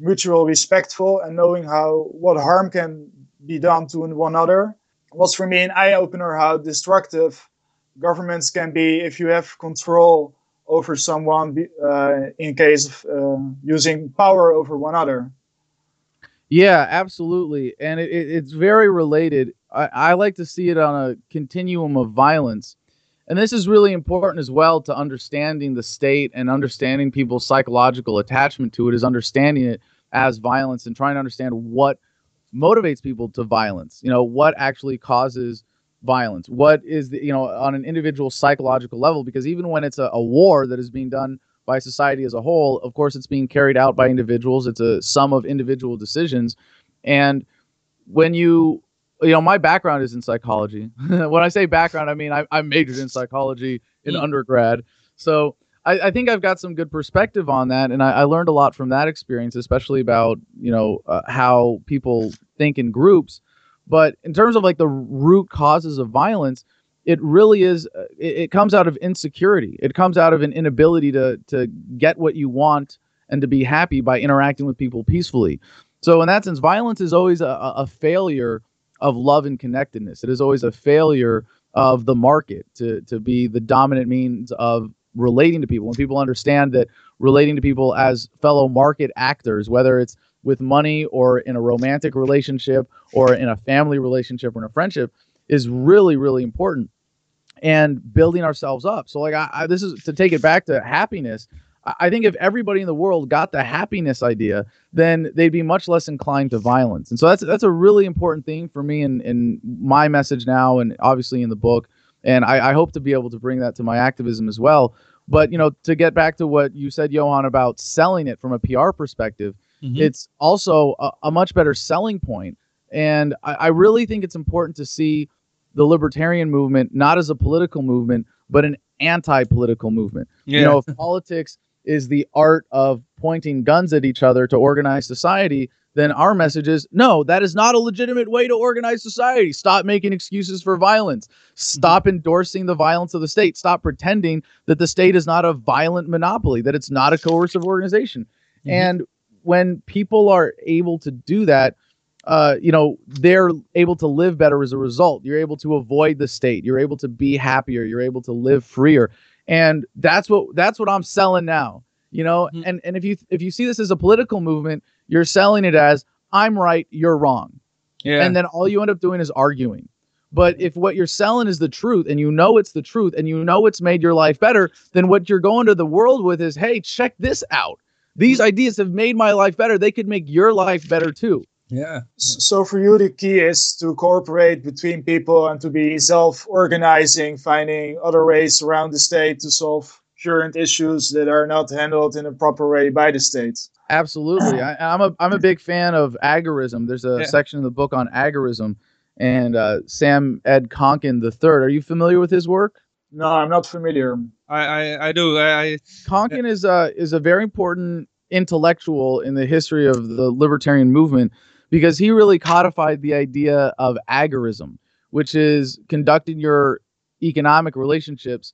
Speaker 5: mutual respectful and knowing how what harm can be done to one another was for me an eye opener how destructive governments can be if you have control over someone uh, in case of uh, using power over one another.
Speaker 6: Yeah, absolutely, and it, it, it's very related. I, I like to see it on a continuum of violence, and this is really important as well to understanding the state and understanding people's psychological attachment to it. Is understanding it as violence and trying to understand what motivates people to violence. You know, what actually causes violence? What is the, you know, on an individual psychological level? Because even when it's a, a war that is being done by society as a whole, of course, it's being carried out by individuals. It's a sum of individual decisions. And when you, you know, my background is in psychology. <laughs> when I say background, I mean I, I majored in psychology in
Speaker 2: Mm.
Speaker 6: undergrad. So I, I think I've got some good perspective on that, and I, I learned a lot from that experience, especially about you know uh, how people think in groups. But in terms of like the root causes of violence, it really is. uh, It, it comes out of insecurity. It comes out of an inability to to get what you want and to be happy by interacting with people peacefully. So in that sense, violence is always a a failure of love and connectedness. It is always a failure of the market to to be the dominant means of relating to people. When people understand that relating to people as fellow market actors, whether it's with money or in a romantic relationship or in a family relationship or in a friendship, is really really important. And building ourselves up. So like I, I this is to take it back to happiness. I I think if everybody in the world got the happiness idea, then they'd be much less inclined to violence. And so that's that's a really important thing for me in, in my message now and obviously in the book. And I, I hope to be able to bring that to my activism as well. But you know, to get back to what you said, Johan, about selling it from a PR perspective,
Speaker 2: Mhm.
Speaker 6: it's also a, a much better selling point. And I, I really think it's important to see the libertarian movement not as a political movement, but an anti-political movement.
Speaker 2: yeah.
Speaker 6: You know, if politics is the art of pointing guns at each other to organize society, then our message is no, that is not a legitimate way to organize society. Stop making excuses for violence. Stop endorsing the violence of the state. Stop pretending that the state is not a violent monopoly, that it's not a coercive organization.
Speaker 2: Mhm.
Speaker 6: And when people are able to do that, uh, you know, they're able to live better as a result. You're able to avoid the state. You're able to be happier. You're able to live freer. And that's what that's what I'm selling now. You know,
Speaker 2: Mhm.
Speaker 6: and and if you if you see this as a political movement, you're selling it as I'm right, you're wrong.
Speaker 2: yeah.
Speaker 6: And then all you end up doing is arguing. But if what you're selling is the truth and you know it's the truth and you know it's made your life better, then what you're going to the world with is, hey, check this out. These ideas have made my life better. They could make your life better too.
Speaker 2: Yeah.
Speaker 5: So for you, the key is to cooperate between people and to be self-organizing, finding other ways around the state to solve current issues that are not handled in a proper way by the state.
Speaker 6: Absolutely. I, I'm a I'm a big fan of agorism. There's a
Speaker 2: Yeah.
Speaker 6: section in the book on agorism, and uh, Sam Ed Konkin the third. Are you familiar with his work?
Speaker 5: No, I'm not familiar.
Speaker 2: I, I, I do. I, I
Speaker 6: Konkin is a is a very important intellectual in the history of the libertarian movement because he really codified the idea of agorism, which is conducting your economic relationships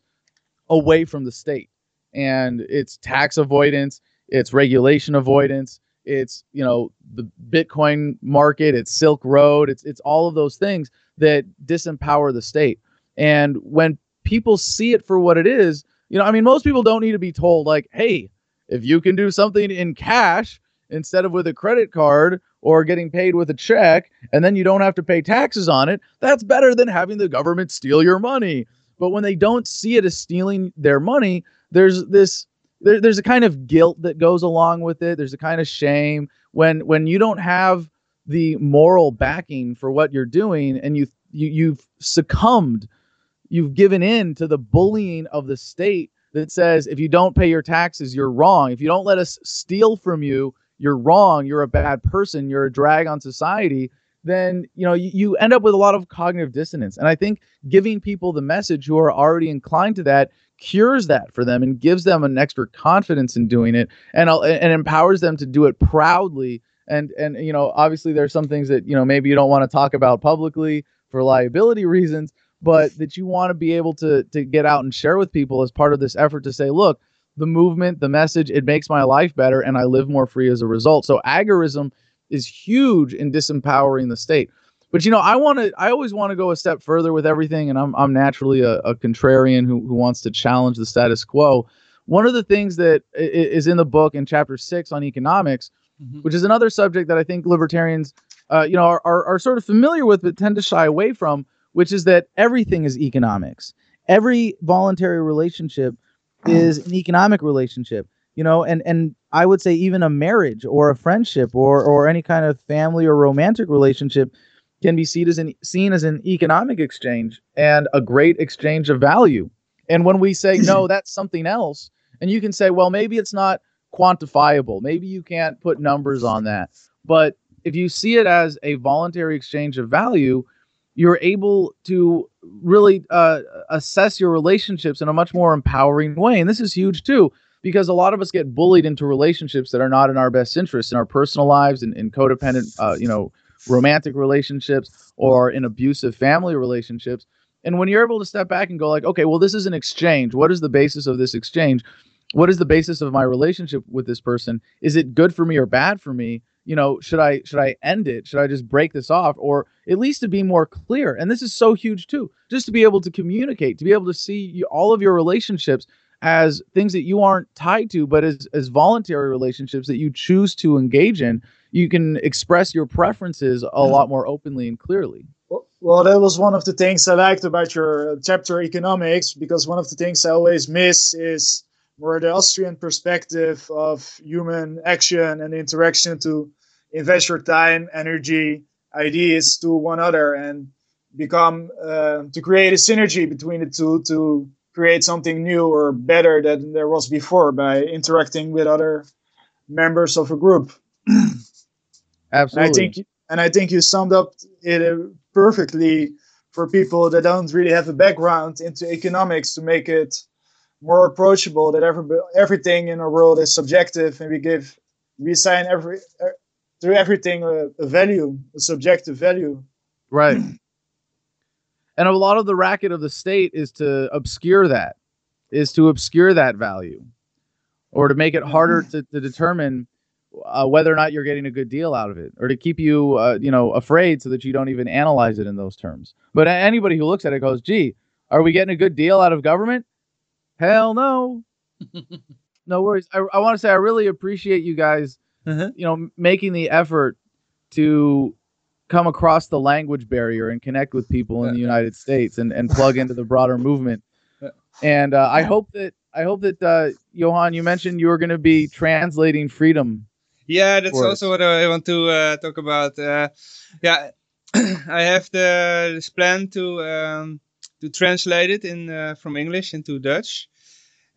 Speaker 6: away from the state. And it's tax avoidance, it's regulation avoidance, it's you know the Bitcoin market, it's Silk Road, it's it's all of those things that disempower the state. And when people see it for what it is, you know, I mean, most people don't need to be told like, hey, if you can do something in cash instead of with a credit card or getting paid with a check, and then you don't have to pay taxes on it, that's better than having the government steal your money. But when they don't see it as stealing their money, there's this there, there's a kind of guilt that goes along with it. There's a kind of shame when when you don't have the moral backing for what you're doing and you you you've succumbed you've given in to the bullying of the state that says if you don't pay your taxes you're wrong if you don't let us steal from you you're wrong you're a bad person you're a drag on society then you know you, you end up with a lot of cognitive dissonance. And i think giving people the message who are already inclined to that cures that for them and gives them an extra confidence in doing it and uh, and empowers them to do it proudly. And and you know obviously there are some things that you know maybe you don't want to talk about publicly for liability reasons but that you want to be able to to get out and share with people as part of this effort to say look the movement the message it makes my life better and i live more free as a result. So agorism is huge in disempowering the state. But you know i want to i always want to go a step further with everything and i'm, I'm naturally a, a contrarian who, who wants to challenge the status quo. One of the things that is in the book in chapter six on economics
Speaker 2: Mhm.
Speaker 6: which is another subject that i think libertarians uh, you know are, are, are sort of familiar with but tend to shy away from which is that everything is economics. Every voluntary relationship is an economic relationship you know and and i would say even a marriage or a friendship or or any kind of family or romantic relationship can be seen as an seen as an economic exchange and a great exchange of value. And when we say no, <laughs> that's something else, and you can say, well, maybe it's not quantifiable. Maybe you can't put numbers on that. But if you see it as a voluntary exchange of value, you're able to really uh, assess your relationships in a much more empowering way. And this is huge too, because a lot of us get bullied into relationships that are not in our best interest in our personal lives and in, in codependent, uh, you know, romantic relationships or in abusive family relationships. And when you're able to step back and go like, okay, well, this is an exchange. What is the basis of this exchange? What is the basis of my relationship with this person? Is it good for me or bad for me? You know should i should i end it? Should i just break this off? Or at least to be more clear and this is so huge too just to be able to communicate to be able to see you, all of your relationships as things that you aren't tied to but as as voluntary relationships that you choose to engage in you can express your preferences a lot more openly and clearly.
Speaker 5: Well that was one of the things i liked about your uh, chapter economics because one of the things i always miss is more the Austrian perspective of human action and interaction to invest your time, energy, ideas to one another and become uh, to create a synergy between the two to create something new or better than there was before by interacting with other members of a group.
Speaker 6: Absolutely. <clears throat>
Speaker 5: And I think and I think you summed up it uh, perfectly for people that don't really have a background into economics to make it more approachable that every, everything in our world is subjective and we give we assign every through everything a, a value a subjective value.
Speaker 6: Right. And a lot of the racket of the state is to obscure that is to obscure that value or to make it harder to, to determine uh, whether or not you're getting a good deal out of it or to keep you uh, you know afraid so that you don't even analyze it in those terms. But anybody who looks at it goes gee are we getting a good deal out of government Hell no. <laughs> no worries. I, I want to say I really appreciate you guys, uh-huh. you know, making the effort to come across the language barrier and connect with people in the <laughs> United States and, and plug into the broader movement. <laughs> And uh, I hope that I hope that uh, Johan, you mentioned you were going to be translating freedom.
Speaker 2: Yeah, that's also what I want to uh, talk about. Uh, yeah, <clears throat> I have the this plan to um, to translate it in uh, from English into Dutch.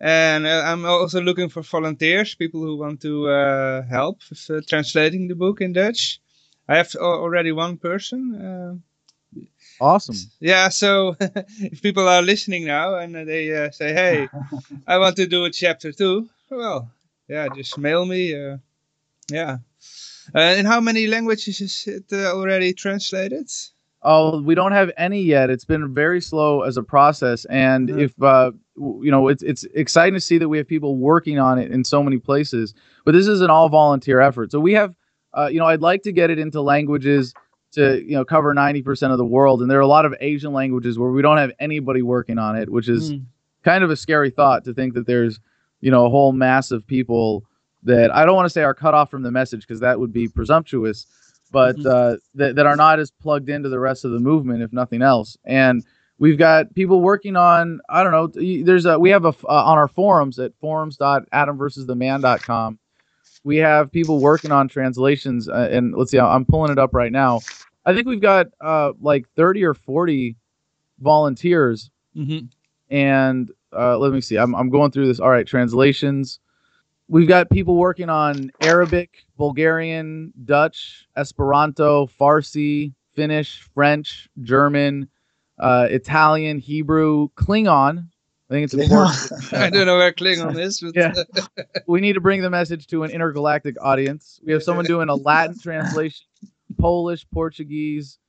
Speaker 2: And uh, I'm also looking for volunteers, people who want to uh, help with uh, translating the book in Dutch. I have already one person.
Speaker 6: Uh, awesome.
Speaker 2: Yeah, so <laughs> if people are listening now and they uh, say, hey, <laughs> I want to do a chapter two, well, yeah, just mail me. yeah. in how many languages is it already translated?
Speaker 6: Oh, we don't have any yet. It's been very slow as a process, and mm-hmm. if uh, you know, it's it's exciting to see that we have people working on it in so many places. But this is an all volunteer effort. So we have, uh, you know, I'd like to get it into languages to you know cover ninety percent of the world, and there are a lot of Asian languages where we don't have anybody working on it, which is mm. kind of a scary thought to think that there's you know a whole mass of people that I don't want to say are cut off from the message because that would be presumptuous but mm-hmm. uh, that, that are not as plugged into the rest of the movement, if nothing else. And we've got people working on, I don't know, there's a, we have a, uh, on our forums at forums.adamversustheman.com. We have people working on translations, uh, and let's see, I'm pulling it up right now. I think we've got uh, like 30 or 40 volunteers. Mm-hmm. And uh, let me see, I'm, I'm going through this. All right, translations. We've got people working on Arabic, Bulgarian, Dutch, Esperanto, Farsi, Finnish, French, German, uh, Italian, Hebrew, Klingon. I think it's important. <laughs>
Speaker 2: I don't know where Klingon is. But yeah. <laughs>
Speaker 6: we need to bring the message to an intergalactic audience. We have someone doing a Latin <laughs> translation, Polish, Portuguese,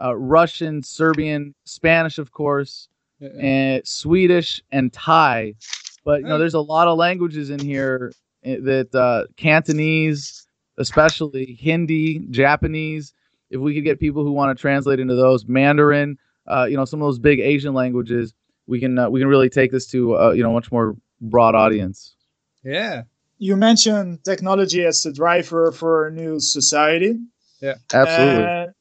Speaker 6: uh, Russian, Serbian, Spanish, of course, and Swedish and Thai. But you know, there's a lot of languages in here eh, that uh, Cantonese, especially Hindi, Japanese. If we could get people who want to translate into those, Mandarin, uh, you know, some of those big Asian languages, we can uh, we can really take this to uh, you know much more broad audience.
Speaker 2: Yeah.
Speaker 5: You mentioned technology as the driver for a new society.
Speaker 2: Yeah,
Speaker 6: absolutely.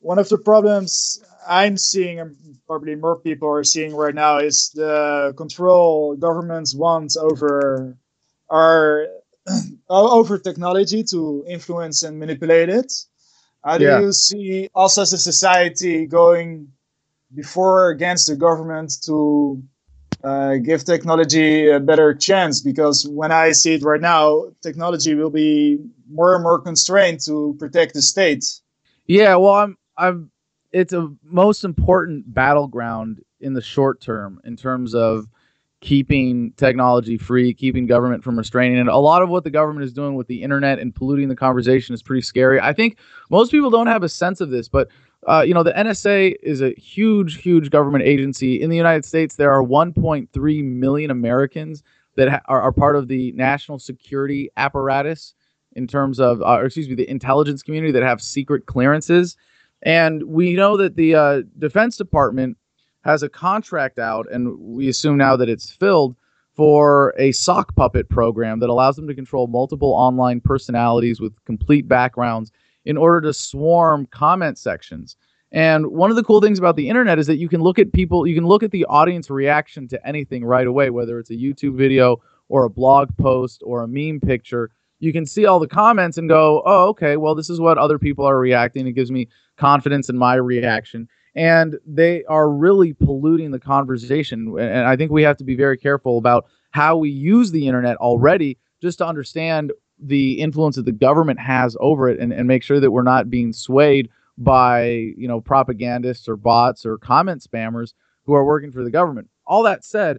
Speaker 5: one of the problems I'm seeing, and probably more people are seeing right now, is the control governments want over our <clears throat> over technology to influence and manipulate it. How do
Speaker 6: Yeah.
Speaker 5: you see us as a society going before or against the government to uh, give technology a better chance? Because when I see it right now, technology will be more and more constrained to protect the state.
Speaker 6: Yeah, well, I'm I'm it's a most important battleground in the short term in terms of keeping technology free, keeping government from restraining it. A lot of what the government is doing with the internet and polluting the conversation is pretty scary. I think most people don't have a sense of this, but uh, you know, the NSA is a huge, huge government agency in the United States. There are 1.3 million Americans that ha- are, are part of the national security apparatus in terms of, uh, excuse me, the intelligence community that have secret clearances. And we know that the uh, Defense Department has a contract out, and we assume now that it's filled for a sock puppet program that allows them to control multiple online personalities with complete backgrounds in order to swarm comment sections. And one of the cool things about the internet is that you can look at people, you can look at the audience reaction to anything right away, whether it's a YouTube video or a blog post or a meme picture. You can see all the comments and go, oh, okay, well, this is what other people are reacting. It gives me confidence in my reaction. And they are really polluting the conversation. And I think we have to be very careful about how we use the internet already just to understand the influence that the government has over it and, and make sure that we're not being swayed by you know propagandists or bots or comment spammers who are working for the government. All that said,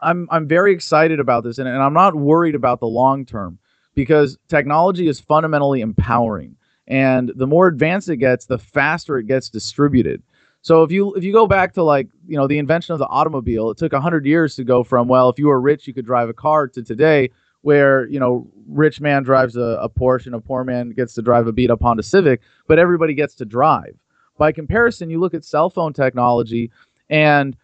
Speaker 6: I'm I'm very excited about this and, and I'm not worried about the long term because technology is fundamentally empowering. And the more advanced it gets, the faster it gets distributed. So if you if you go back to like you know the invention of the automobile, it took hundred years to go from well, if you were rich, you could drive a car to today, where you know rich man drives a, a Porsche and a poor man gets to drive a beat up Honda Civic, but everybody gets to drive. By comparison, you look at cell phone technology, and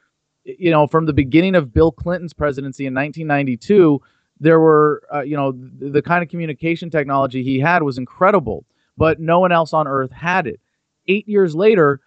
Speaker 6: you know from the beginning of Bill Clinton's presidency in 1992, there were uh, you know the, the kind of communication technology he had was incredible, but no one else on Earth had it. Eight years later,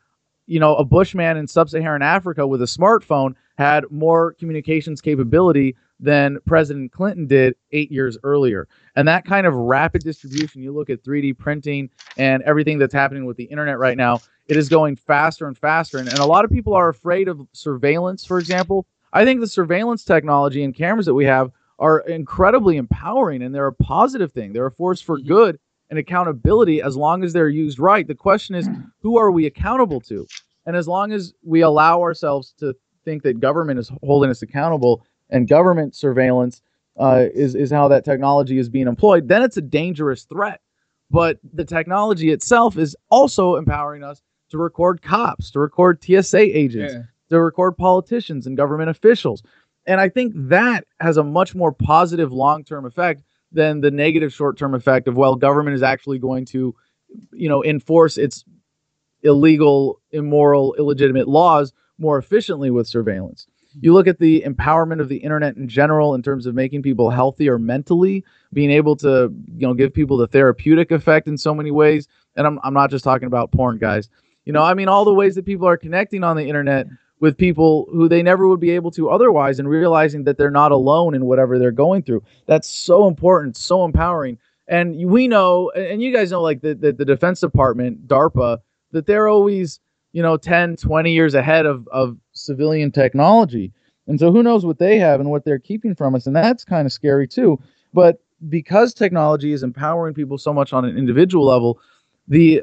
Speaker 6: you know, a bushman in sub-Saharan Africa with a smartphone had more communications capability than President Clinton did eight years earlier. And that kind of rapid distribution, you look at 3D printing and everything that's happening with the internet right now, it is going faster and faster. And, and a lot of people are afraid of surveillance, for example. I think the surveillance technology and cameras that we have are incredibly empowering and they're a positive thing. They're a force for good and accountability as long as they're used right. The question is, who are we accountable to? And as long as we allow ourselves to think that government is holding us accountable and government surveillance uh, is, is how that technology is being employed, then it's a dangerous threat. But the technology itself is also empowering us to record cops, to record TSA agents,
Speaker 2: Yeah.
Speaker 6: to record politicians and government officials. And I think that has a much more positive long term effect than the negative short term effect of, well, government is actually going to, you know, enforce its illegal, immoral, illegitimate laws more efficiently with surveillance. You look at the empowerment of the internet in general in terms of making people healthier mentally, being able to, you know, give people the therapeutic effect in so many ways. And I'm, I'm not just talking about porn, guys. You know, I mean, all the ways that people are connecting on the internet with people who they never would be able to otherwise and realizing that they're not alone in whatever they're going through. That's so important, so empowering. And we know, and you guys know, like the, the, the Defense Department, DARPA, that they're always, you know, 10, 20 years ahead of, of civilian technology. And so who knows what they have and what they're keeping from us. And that's kind of scary too. But because technology is empowering people so much on an individual level, the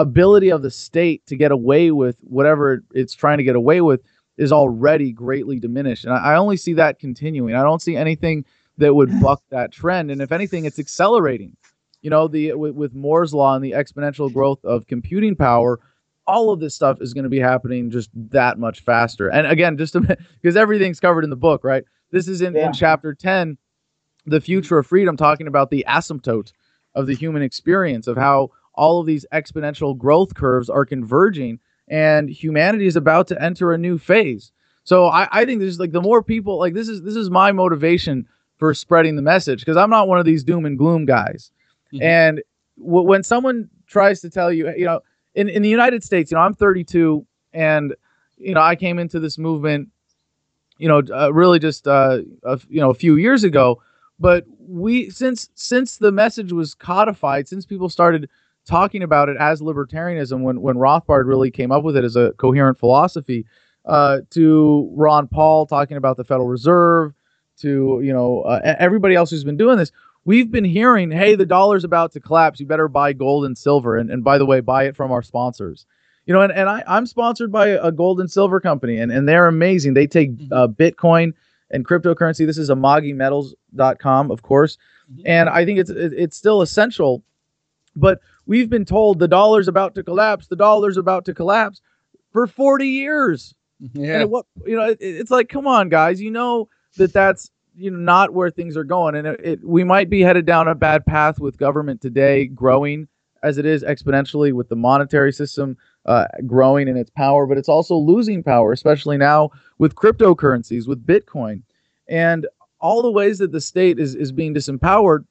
Speaker 6: ability of the state to get away with whatever it's trying to get away with is already greatly diminished. And I, I only see that continuing. I don't see anything that would <laughs> buck that trend. And if anything, it's accelerating. You know, the with, with Moore's law and the exponential growth of computing power, all of this stuff is going to be happening just that much faster. And again, just because <laughs> everything's covered in the book, right? This is in,
Speaker 5: Yeah.
Speaker 6: in chapter 10, The Future of Freedom, talking about the asymptote of the human experience, of how all of these exponential growth curves are converging and humanity is about to enter a new phase. So I, I think this is like the more people like this is this is my motivation for spreading the message because I'm not one of these doom and gloom guys.
Speaker 2: Mhm.
Speaker 6: And w- when someone tries to tell you, you know, in, in the United States, you know, I'm 32 and you know I came into this movement, you know, uh, really just uh, a, you know a few years ago. But we since since the message was codified, since people started talking about it as libertarianism when when Rothbard really came up with it as a coherent philosophy. Uh, to Ron Paul talking about the Federal Reserve, to you know uh, everybody else who's been doing this. We've been hearing, hey, the dollar's about to collapse. You better buy gold and silver. And, and by the way, buy it from our sponsors. You know, and, and I, I'm sponsored by a gold and silver company, and, and they're amazing. They take uh, Bitcoin and cryptocurrency. This is amagimetals.com, of course. And I think it's it's still essential. But we've been told the dollar's about to collapse. The dollar's about to collapse for 40 years.
Speaker 2: Yeah.
Speaker 6: And what you know, it, it's like, come on, guys. You know that that's you know not where things are going, and it, it, we might be headed down a bad path with government today growing as it is exponentially with the monetary system uh, growing in its power, but it's also losing power, especially now with cryptocurrencies, with Bitcoin, and all the ways that the state is is being disempowered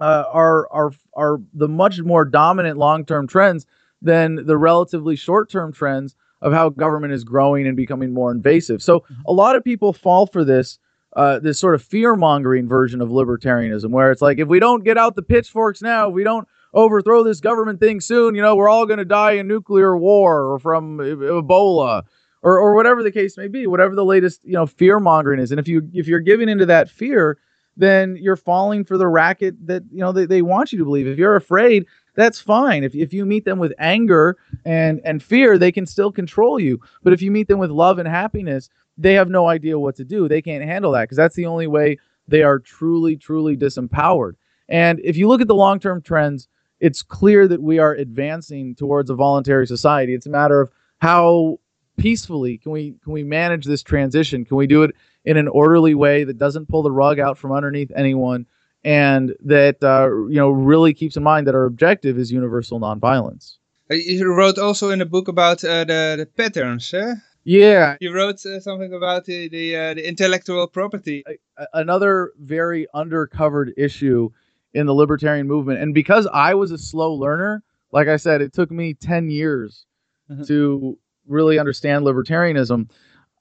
Speaker 6: uh, are are are the much more dominant long term trends than the relatively short term trends of how government is growing and becoming more invasive. So a lot of people fall for this uh, this sort of fear mongering version of libertarianism, where it's like if we don't get out the pitchforks now, if we don't overthrow this government thing soon, you know, we're all going to die in nuclear war or from Ebola. Or, or whatever the case may be, whatever the latest you know fear mongering is, and if you if you're giving into that fear, then you're falling for the racket that you know they, they want you to believe. If you're afraid, that's fine. If, if you meet them with anger and and fear, they can still control you. But if you meet them with love and happiness, they have no idea what to do. They can't handle that because that's the only way they are truly truly disempowered. And if you look at the long-term trends, it's clear that we are advancing towards a voluntary society. It's a matter of how peacefully can we can we manage this transition? Can we do it in an orderly way that doesn't pull the rug out from underneath anyone and that uh, you know really keeps in mind that our objective is universal nonviolence.
Speaker 2: Uh, You wrote also in a book about uh, the, the patents, eh?
Speaker 6: Yeah,
Speaker 2: You wrote uh, something about the the, uh, the intellectual property.
Speaker 6: another very undercovered issue in the libertarian movement, and because I was a slow learner, like I said, it took me ten years
Speaker 2: Mhm.
Speaker 6: to really understand libertarianism.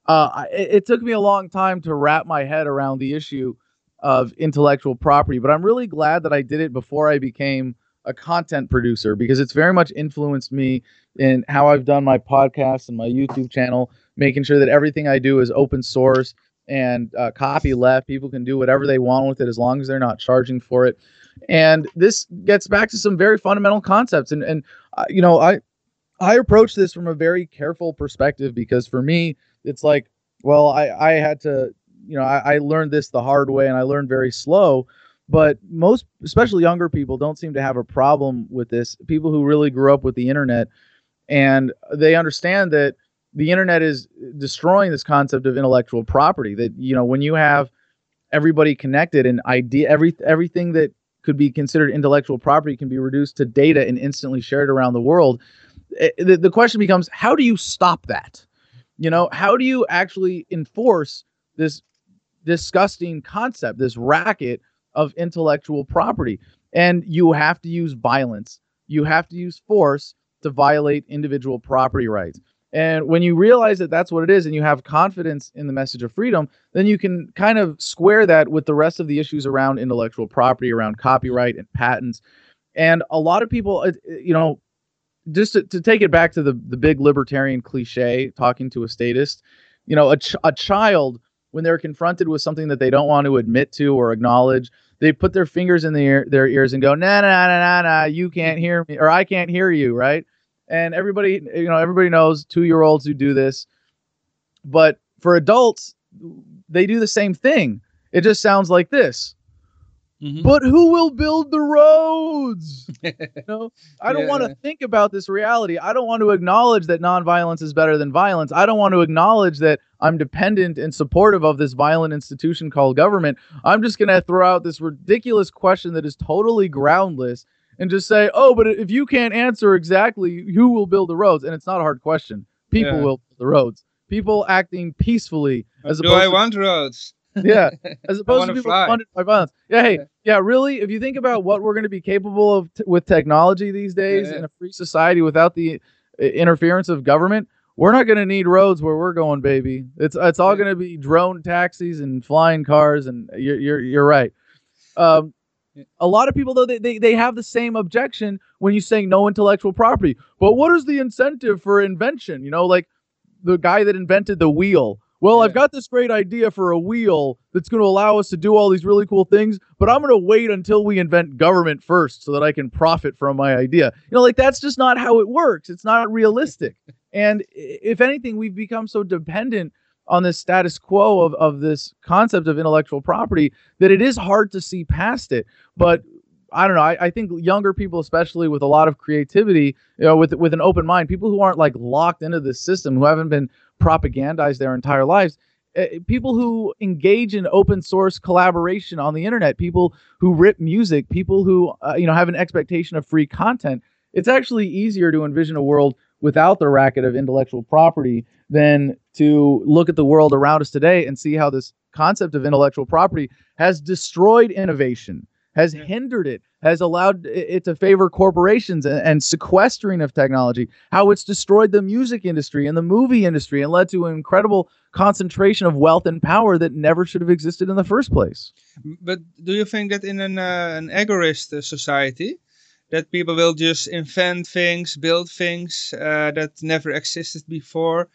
Speaker 6: Uh, it, it took me a long time to wrap my head around the issue of intellectual property, but I'm really glad that I did it before I became a content producer because it's very much influenced me in how I've done my podcast and my YouTube channel, making sure that everything I do is open source and uh, copy left. People can do whatever they want with it as long as they're not charging for it. And this gets back to some very fundamental concepts. And and uh, you know, I I approach this from a very careful perspective because for me, it's like, well, I I had to, you know, I, I learned this the hard way and I learned very slow. But most, especially younger people, don't seem to have a problem with this. People who really grew up with the internet and they understand that the internet is destroying this concept of intellectual property that you know when you have everybody connected and idea every everything that could be considered intellectual property can be reduced to data and instantly shared around the world Eh, the, the question becomes how do you stop that you know how do you actually enforce this disgusting concept this racket of intellectual property? And you have to use violence. You have to use force to violate individual property rights. And when you realize that that's what it is and you have confidence in the message of freedom, then you can kind of square that with the rest of the issues around intellectual property, around copyright and patents. And a lot of people, you know, just to, to take it back to the, the big libertarian cliche, talking to a statist, you know, a, ch- a child, when they're confronted with something that they don't want to admit to or acknowledge, they put their fingers in their, their ears and go, nah, nah, nah, nah, nah, you can't hear me, or I can't hear you, right? and everybody you know everybody knows two year olds who do this. But for adults they do the same thing. It just sounds like this
Speaker 2: Mhm.
Speaker 6: but who will build the roads <laughs> you know i don't want to think about this reality i don't want to acknowledge that nonviolence is better than violence i don't want to acknowledge that i'm dependent and supportive of this violent institution called government i'm just going to throw out this ridiculous question that is totally groundless and just say, "Oh, but if you can't answer exactly who will build the roads," and it's not a hard question, people
Speaker 2: Yeah.
Speaker 6: will build the roads. People acting peacefully, as
Speaker 2: Do
Speaker 6: opposed
Speaker 2: I want roads?
Speaker 6: Yeah, <laughs> as opposed to people funded by violence. Yeah, hey, yeah, really. If you think about what we're going to be capable of t- with technology these days
Speaker 2: Yeah.
Speaker 6: in a free society without the uh, interference of government, we're not going to need roads where we're going, baby. It's it's all going to be drone taxis and flying cars, and you're you're you're right. Um, A lot of people though they, they, they have the same objection when you say no intellectual property. But what is the incentive for invention? You know, like the guy that invented the wheel. Well, I've got this great idea for a wheel that's going to allow us to do all these really cool things, but I'm going to wait until we invent government first so that I can profit from my idea. You know, like that's just not how it works. It's not realistic. <laughs> and if anything, we've become so dependent on this status quo of, of this concept of intellectual property that it is hard to see past it. But I don't know. I, I think younger people, especially with a lot of creativity, you know, with with an open mind, people who aren't like locked into this system, who haven't been propagandized their entire lives, uh, people who engage in open source collaboration on the internet, people who rip music, people who uh, you know have an expectation of free content. It's actually easier to envision a world without the racket of intellectual property than to look at the world around us today and see how this concept of intellectual property has destroyed innovation, has
Speaker 2: Yeah.
Speaker 6: hindered it, has allowed it to favor corporations and, and sequestering of technology, how it's destroyed the music industry and the movie industry and led to an incredible concentration of wealth and power that never should have existed in the first place.
Speaker 2: But do you think that in an, uh, an agorist uh, society, that people will just invent things, build things uh, that never existed before,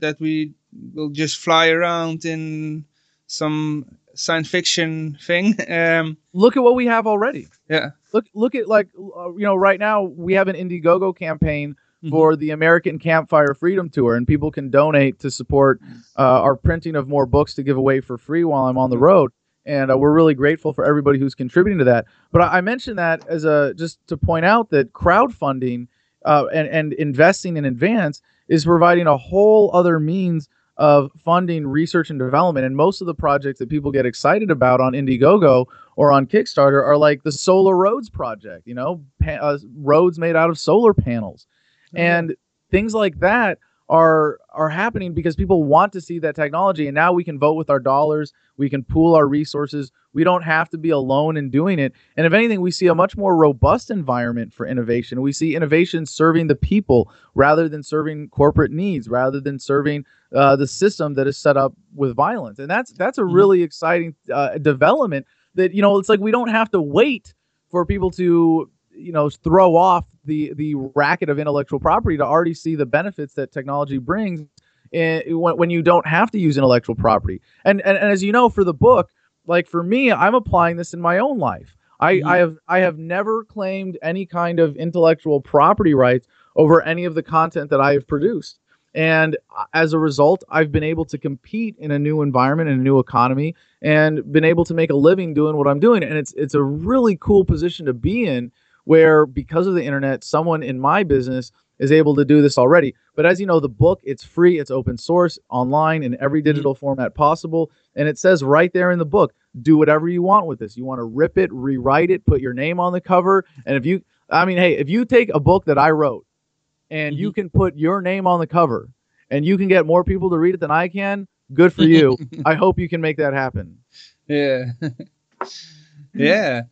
Speaker 2: that we will just fly around in some science fiction thing? <laughs> um,
Speaker 6: Look at what we have already.
Speaker 2: yeah.
Speaker 6: Look, look at like uh, you know, right now we have an Indiegogo campaign
Speaker 2: Mhm.
Speaker 6: for the American Campfire Freedom Tour, and people can donate to support uh, our printing of more books to give away for free while I'm on the road. And uh, we're really grateful for everybody who's contributing to that. But I, I mentioned that as a just to point out that crowdfunding uh, and and investing in advance is providing a whole other means of funding research and development. And most of the projects that people get excited about on Indiegogo or on Kickstarter are like the Solar Roads project, you know, pa- uh, roads made out of solar panels, and things like that are are happening because people want to see that technology. And now we can vote with our dollars, we can pool our resources. We don't have to be alone in doing it. And if anything, we see a much more robust environment for innovation. We see innovation serving the people rather than serving corporate needs, rather than serving uh, the system that is set up with violence. And that's that's a
Speaker 2: Mhm.
Speaker 6: really exciting uh, development. That you know, it's like we don't have to wait for people to you know throw off the the racket of intellectual property to already see the benefits that technology brings in, when, when you don't have to use intellectual property. And, and and as you know, for the book, like for me, I'm applying this in my own life. I,
Speaker 2: Mhm.
Speaker 6: I have I have never claimed any kind of intellectual property rights over any of the content that I have produced. And uh, as a result, I've been able to compete in a new environment and a new economy and been able to make a living doing what I'm doing. And it's it's a really cool position to be in where because of the internet, someone in my business is able to do this already. But as you know, the book, it's free, it's open source, online in every mm-hmm. digital format possible. And it says right there in the book, do whatever you want with this. You want to rip it, rewrite it, put your name on the cover. And if you, I mean, hey, if you take a book that I wrote and you mm-hmm. can put your name on the cover and you can get more people to read it than I can, good for you. <laughs> I hope you can make that happen.
Speaker 2: Yeah. <laughs> yeah.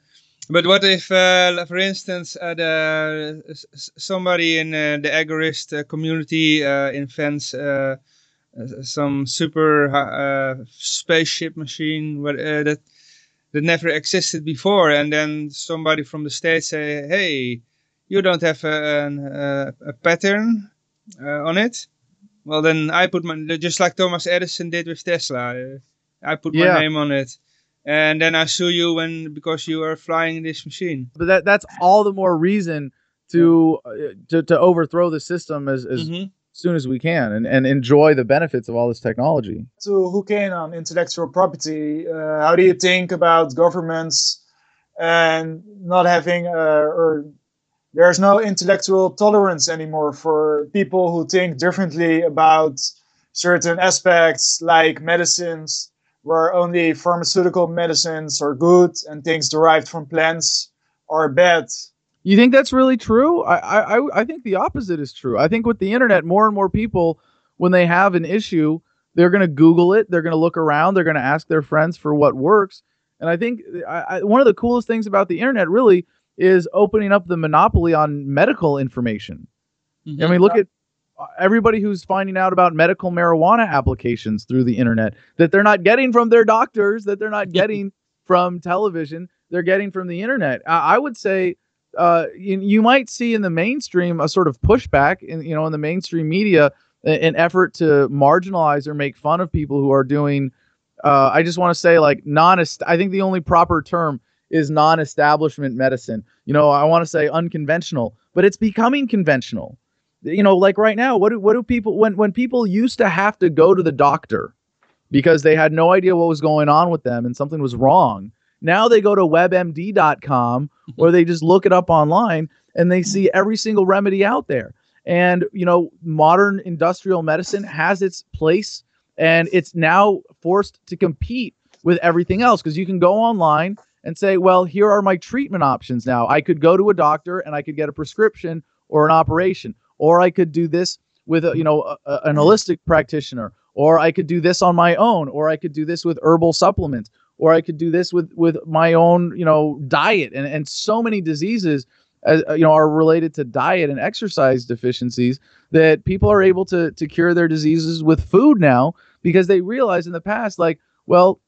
Speaker 2: But what if, uh, for instance, uh, the, somebody in uh, the agorist uh, community uh, invents uh, some super uh, spaceship machine that that never existed before, and then somebody from the states say, "Hey, you don't have a, an, uh, a patent uh, on it." Well, then I put my just like Thomas Edison did with Tesla. I put
Speaker 6: Yeah.
Speaker 2: my name on it and then I sue you when because you are flying this machine.
Speaker 6: But that that's all the more reason to uh, to, to overthrow the system as, as
Speaker 2: Mhm.
Speaker 6: soon as we can and, and enjoy the benefits of all this technology.
Speaker 5: So, who in on intellectual property, uh, how do you think about governments and not having, uh, or there's no intellectual tolerance anymore for people who think differently about certain aspects like medicines, where only pharmaceutical medicines are good and things derived from plants are bad.
Speaker 6: You think that's really true? I, I I- I think the opposite is true. I think with the internet, more and more people, when they have an issue, they're going to Google it. They're going to look around. They're going to ask their friends for what works. And I think I, I, one of the coolest things about the internet really is opening up the monopoly on medical information. I mm-hmm. mean, look at everybody who's finding out about medical marijuana applications through the internet that they're not getting from their doctors, that they're not <laughs> getting from television. they're getting from the internet. I, I would say uh, you, you might see in the mainstream a sort of pushback in you know in the mainstream media an effort to marginalize or make fun of people who are doing. Uh, I just want to say like non. I think the only proper term is non-establishment medicine. You know, I want to say unconventional, but it's becoming conventional. You know, like right now, what do what do people when when people used to have to go to the doctor because they had no idea what was going on with them and something was wrong. Now they go to webmd.com or <laughs> they just look it up online and they see every single remedy out there. And, you know, modern industrial medicine has its place and it's now forced to compete with everything else because you can go online and say, well, here are my treatment options now. I could go to a doctor and I could get a prescription or an operation, or I could do this with a, you know a, a, an holistic practitioner, or I could do this on my own, or I could do this with herbal supplements, or I could do this with with my own you know diet, and and so many diseases. As, uh, you know, are related to diet and exercise deficiencies that people are able to to cure their diseases with food now because they realize in the past, like, well,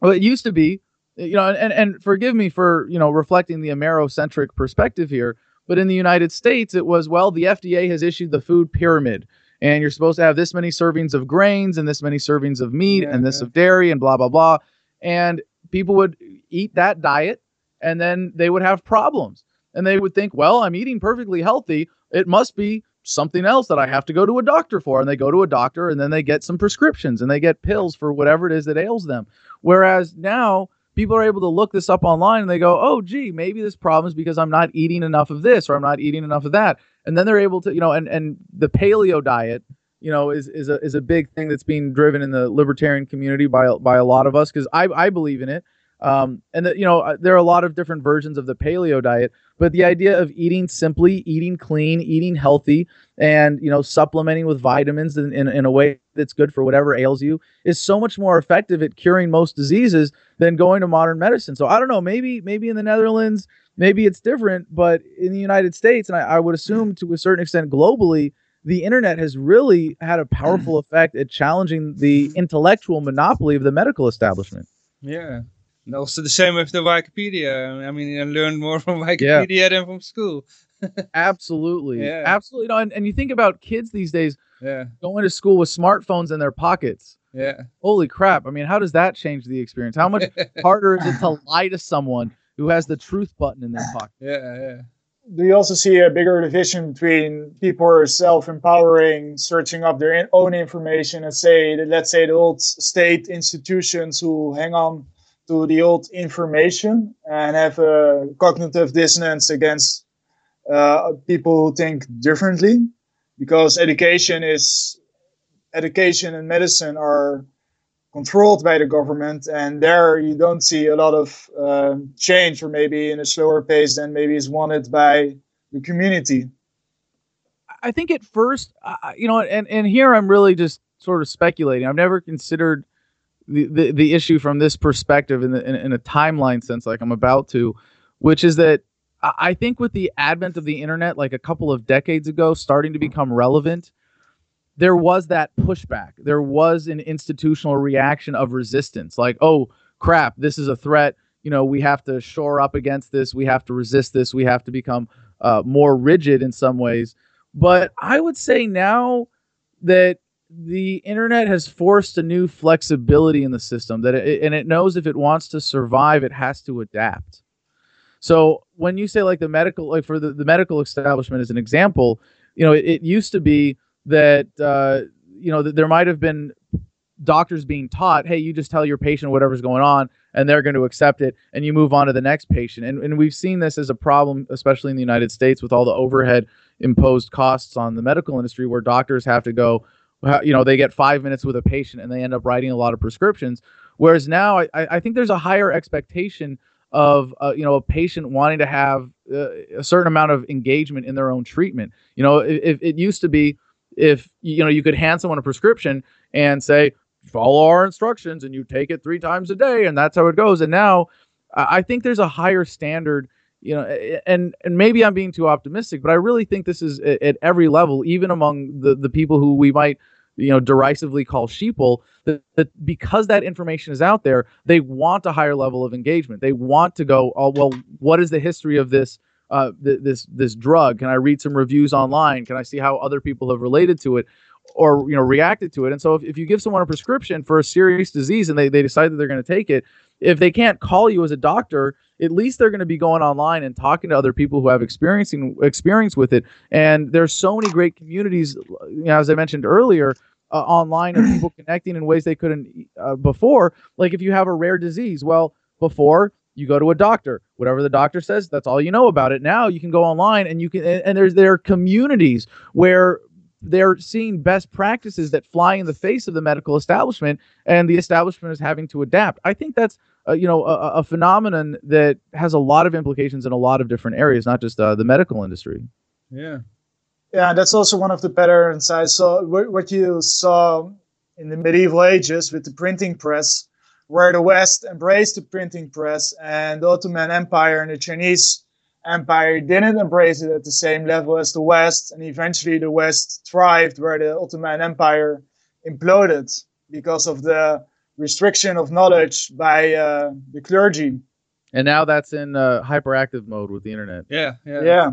Speaker 6: well, it used to be you know, and, and forgive me for, you know, reflecting the Amerocentric perspective here, but in the United States, it was, well, the FDA has issued the food pyramid, and you're supposed to have this many servings of grains and this many servings of meat yeah, and this yeah. of dairy and blah, blah, blah. And people would eat that diet and then they would have problems. And they would think, well, I'm eating perfectly healthy. It must be something else that I have to go to a doctor for. And they go to a doctor and then they get some prescriptions and they get pills for whatever it is that ails them. Whereas now, people are able to look this up online and they go, oh, gee, maybe this problem is because I'm not eating enough of this or I'm not eating enough of that. And then they're able to, you know, and, and the paleo diet, you know, is, is, a, is a big thing that's being driven in the libertarian community by, by a lot of us because I, I believe in it. Um, and that, you know, uh, there are a lot of different versions of the paleo diet, but the idea of eating simply, eating clean, eating healthy, and you know, supplementing with vitamins in, in, in a way that's good for whatever ails you is so much more effective at curing most diseases than going to modern medicine. So I don't know, maybe maybe in the Netherlands, maybe it's different, but in the United States, and I, I would assume to a certain extent globally, the internet has really had a powerful effect at challenging the intellectual monopoly of the medical establishment.
Speaker 2: Yeah. And also the same with the Wikipedia. I mean, you learn more from Wikipedia yeah. than from school. <laughs>
Speaker 6: Absolutely. Yeah. Absolutely. No, and, and you think about kids these days
Speaker 2: yeah.
Speaker 6: going to school with smartphones in their pockets.
Speaker 2: Yeah.
Speaker 6: Holy crap. I mean, how does that change the experience? How much <laughs> harder is it to lie to someone who has the truth button in their pocket?
Speaker 2: Yeah, yeah.
Speaker 5: Do you also see a bigger division between people who are self-empowering, searching up their own information, and say, let's say, the old state institutions who hang on to the old information and have a cognitive dissonance against uh, people who think differently. Because education is education and medicine are controlled by the government and there you don't see a lot of uh, change or maybe in a slower pace than maybe is wanted by the community.
Speaker 6: I think at first uh, you know and, and here i'm really just sort of speculating. I've never considered the, the, issue from this perspective in, the, in, in a timeline sense, like I'm about to, which is that I think with the advent of the internet, like a couple of decades ago, starting to become relevant, there was that pushback. There was an institutional reaction of resistance, like, oh crap, this is a threat. You know, we have to shore up against this. We have to resist this. We have to become uh, more rigid in some ways. But I would say now that the internet has forced a new flexibility in the system that it, and it knows if it wants to survive it has to adapt. So when you say like the medical like for the, the medical establishment as an example you know it, it used to be that uh, you know that there might have been doctors being taught hey you just tell your patient whatever's going on and they're going to accept it and you move on to the next patient. And, and we've seen this as a problem especially in the united states with all the overhead imposed costs on the medical industry where doctors have to go you know they get five minutes with a patient and they end up writing a lot of prescriptions. Whereas now i, I think there's a higher expectation of uh, you know a patient wanting to have uh, a certain amount of engagement in their own treatment. You know if, it used to be if you know you could hand someone a prescription and say follow our instructions and you take it three times a day and that's how it goes. And now i think there's a higher standard you know and and maybe i'm being too optimistic but i really think this is at, at every level even among the the people who we might you know derisively call sheeple that, that because that information is out there they want a higher level of engagement. They want to go oh well what is the history of this uh, th- this this drug? Can i read some reviews online? Can i see how other people have related to it or you know reacted to it? And so if, if you give someone a prescription for a serious disease and they, they decide that they're going to take it if they can't call you as a doctor at least they're going to be going online and talking to other people who have experiencing experience with it. And there's so many great communities you know as i mentioned earlier uh, online of people <clears throat> connecting in ways they couldn't uh, before. Like if you have a rare disease well before you go to a doctor. Whatever the doctor says that's all you know about it. Now you can go online and you can and, and there's there are communities where they're seeing best practices that fly in the face of the medical establishment and the establishment is having to adapt. I think that's uh, you know a, a, phenomenon that has a lot of implications in a lot of different areas not just uh, the medical industry.
Speaker 2: Yeah.
Speaker 5: Yeah that's also one of the patterns i saw what you saw in the medieval ages with the printing press where the west embraced the printing press and the ottoman empire and the chinese empire didn't embrace it at the same level as the West, and eventually the West thrived where the Ottoman Empire imploded because of the restriction of knowledge by uh, the clergy.
Speaker 6: And now that's in uh, hyperactive mode with the internet.
Speaker 2: Yeah, yeah.
Speaker 5: Yeah.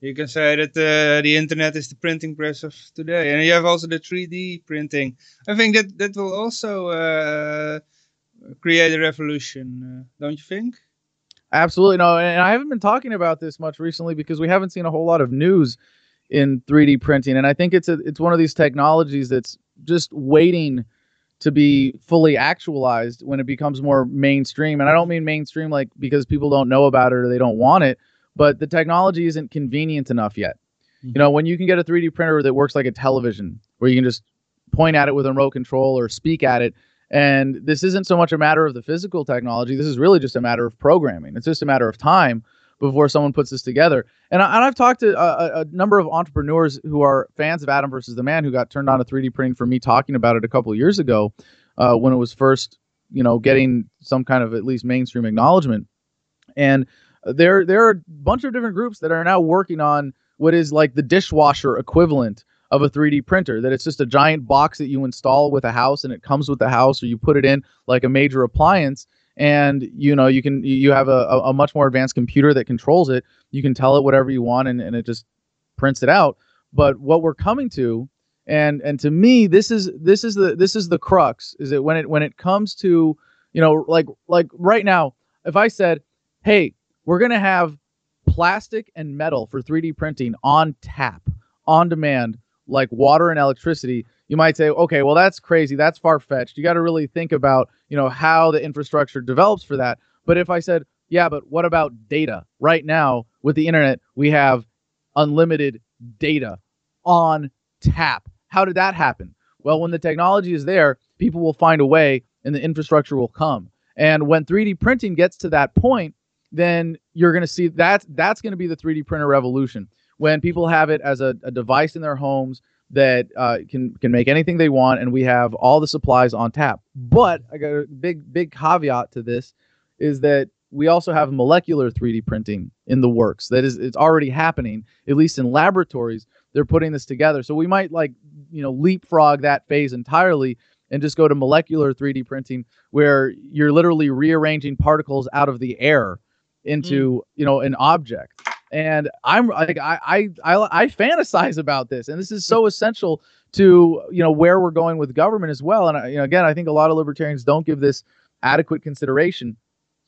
Speaker 2: You can say that uh, the internet is the printing press of today, and you have also the 3D printing. I think that that will also uh, create a revolution, uh, don't you think?
Speaker 6: Absolutely no, and I haven't been talking about this much recently because we haven't seen a whole lot of news in 3D printing, and I think it's a it's one of these technologies that's just waiting to be fully actualized when it becomes more mainstream. And I don't mean mainstream like because people don't know about it or they don't want it, but the technology isn't convenient enough yet. Mm-hmm. You know, when you can get a 3D printer that works like a television, where you can just point at it with a remote control or speak at it and this isn't so much a matter of the physical technology. This is really just a matter of programming. It's just a matter of time before someone puts this together. And, I, I've talked to a, a, number of entrepreneurs who are fans of Adam versus the Man who got turned on to 3D printing for me talking about it a couple of years ago uh, when it was first, you know, getting some kind of at least mainstream acknowledgement. And there, there are a bunch of different groups that are now working on what is like the dishwasher equivalent of a 3D printer, that it's just a giant box that you install with a house and it comes with the house or you put it in like a major appliance and you know you can you have a, a much more advanced computer that controls it. You can tell it whatever you want and, and it just prints it out. But what we're coming to and and to me this is this is the this is the crux is that when it when it comes to you know like like right now if i said hey we're going to have plastic and metal for 3d printing on tap on demand like water and electricity, you might say, okay, well that's crazy, that's far fetched. You got to really think about, you know, how the infrastructure develops for that. But if I said, yeah, but what about data? Right now with the internet, we have unlimited data on tap. How did that happen? Well, when the technology is there, people will find a way and the infrastructure will come. And when 3D printing gets to that point, then you're going to see that that's going to be the 3D printer revolution when people have it as a, a device in their homes that uh, can can make anything they want, and we have all the supplies on tap. But I got a big big caveat to this is that we also have molecular 3D printing in the works. That is, it's already happening, at least in laboratories. They're putting this together, so we might like you know leapfrog that phase entirely and just go to molecular 3D printing, where you're literally rearranging particles out of the air into mm. you know an object and I'm like I, I I I fantasize about this, and this is so <laughs> essential to you know where we're going with government as well. And you know, again, I think a lot of libertarians don't give this adequate consideration.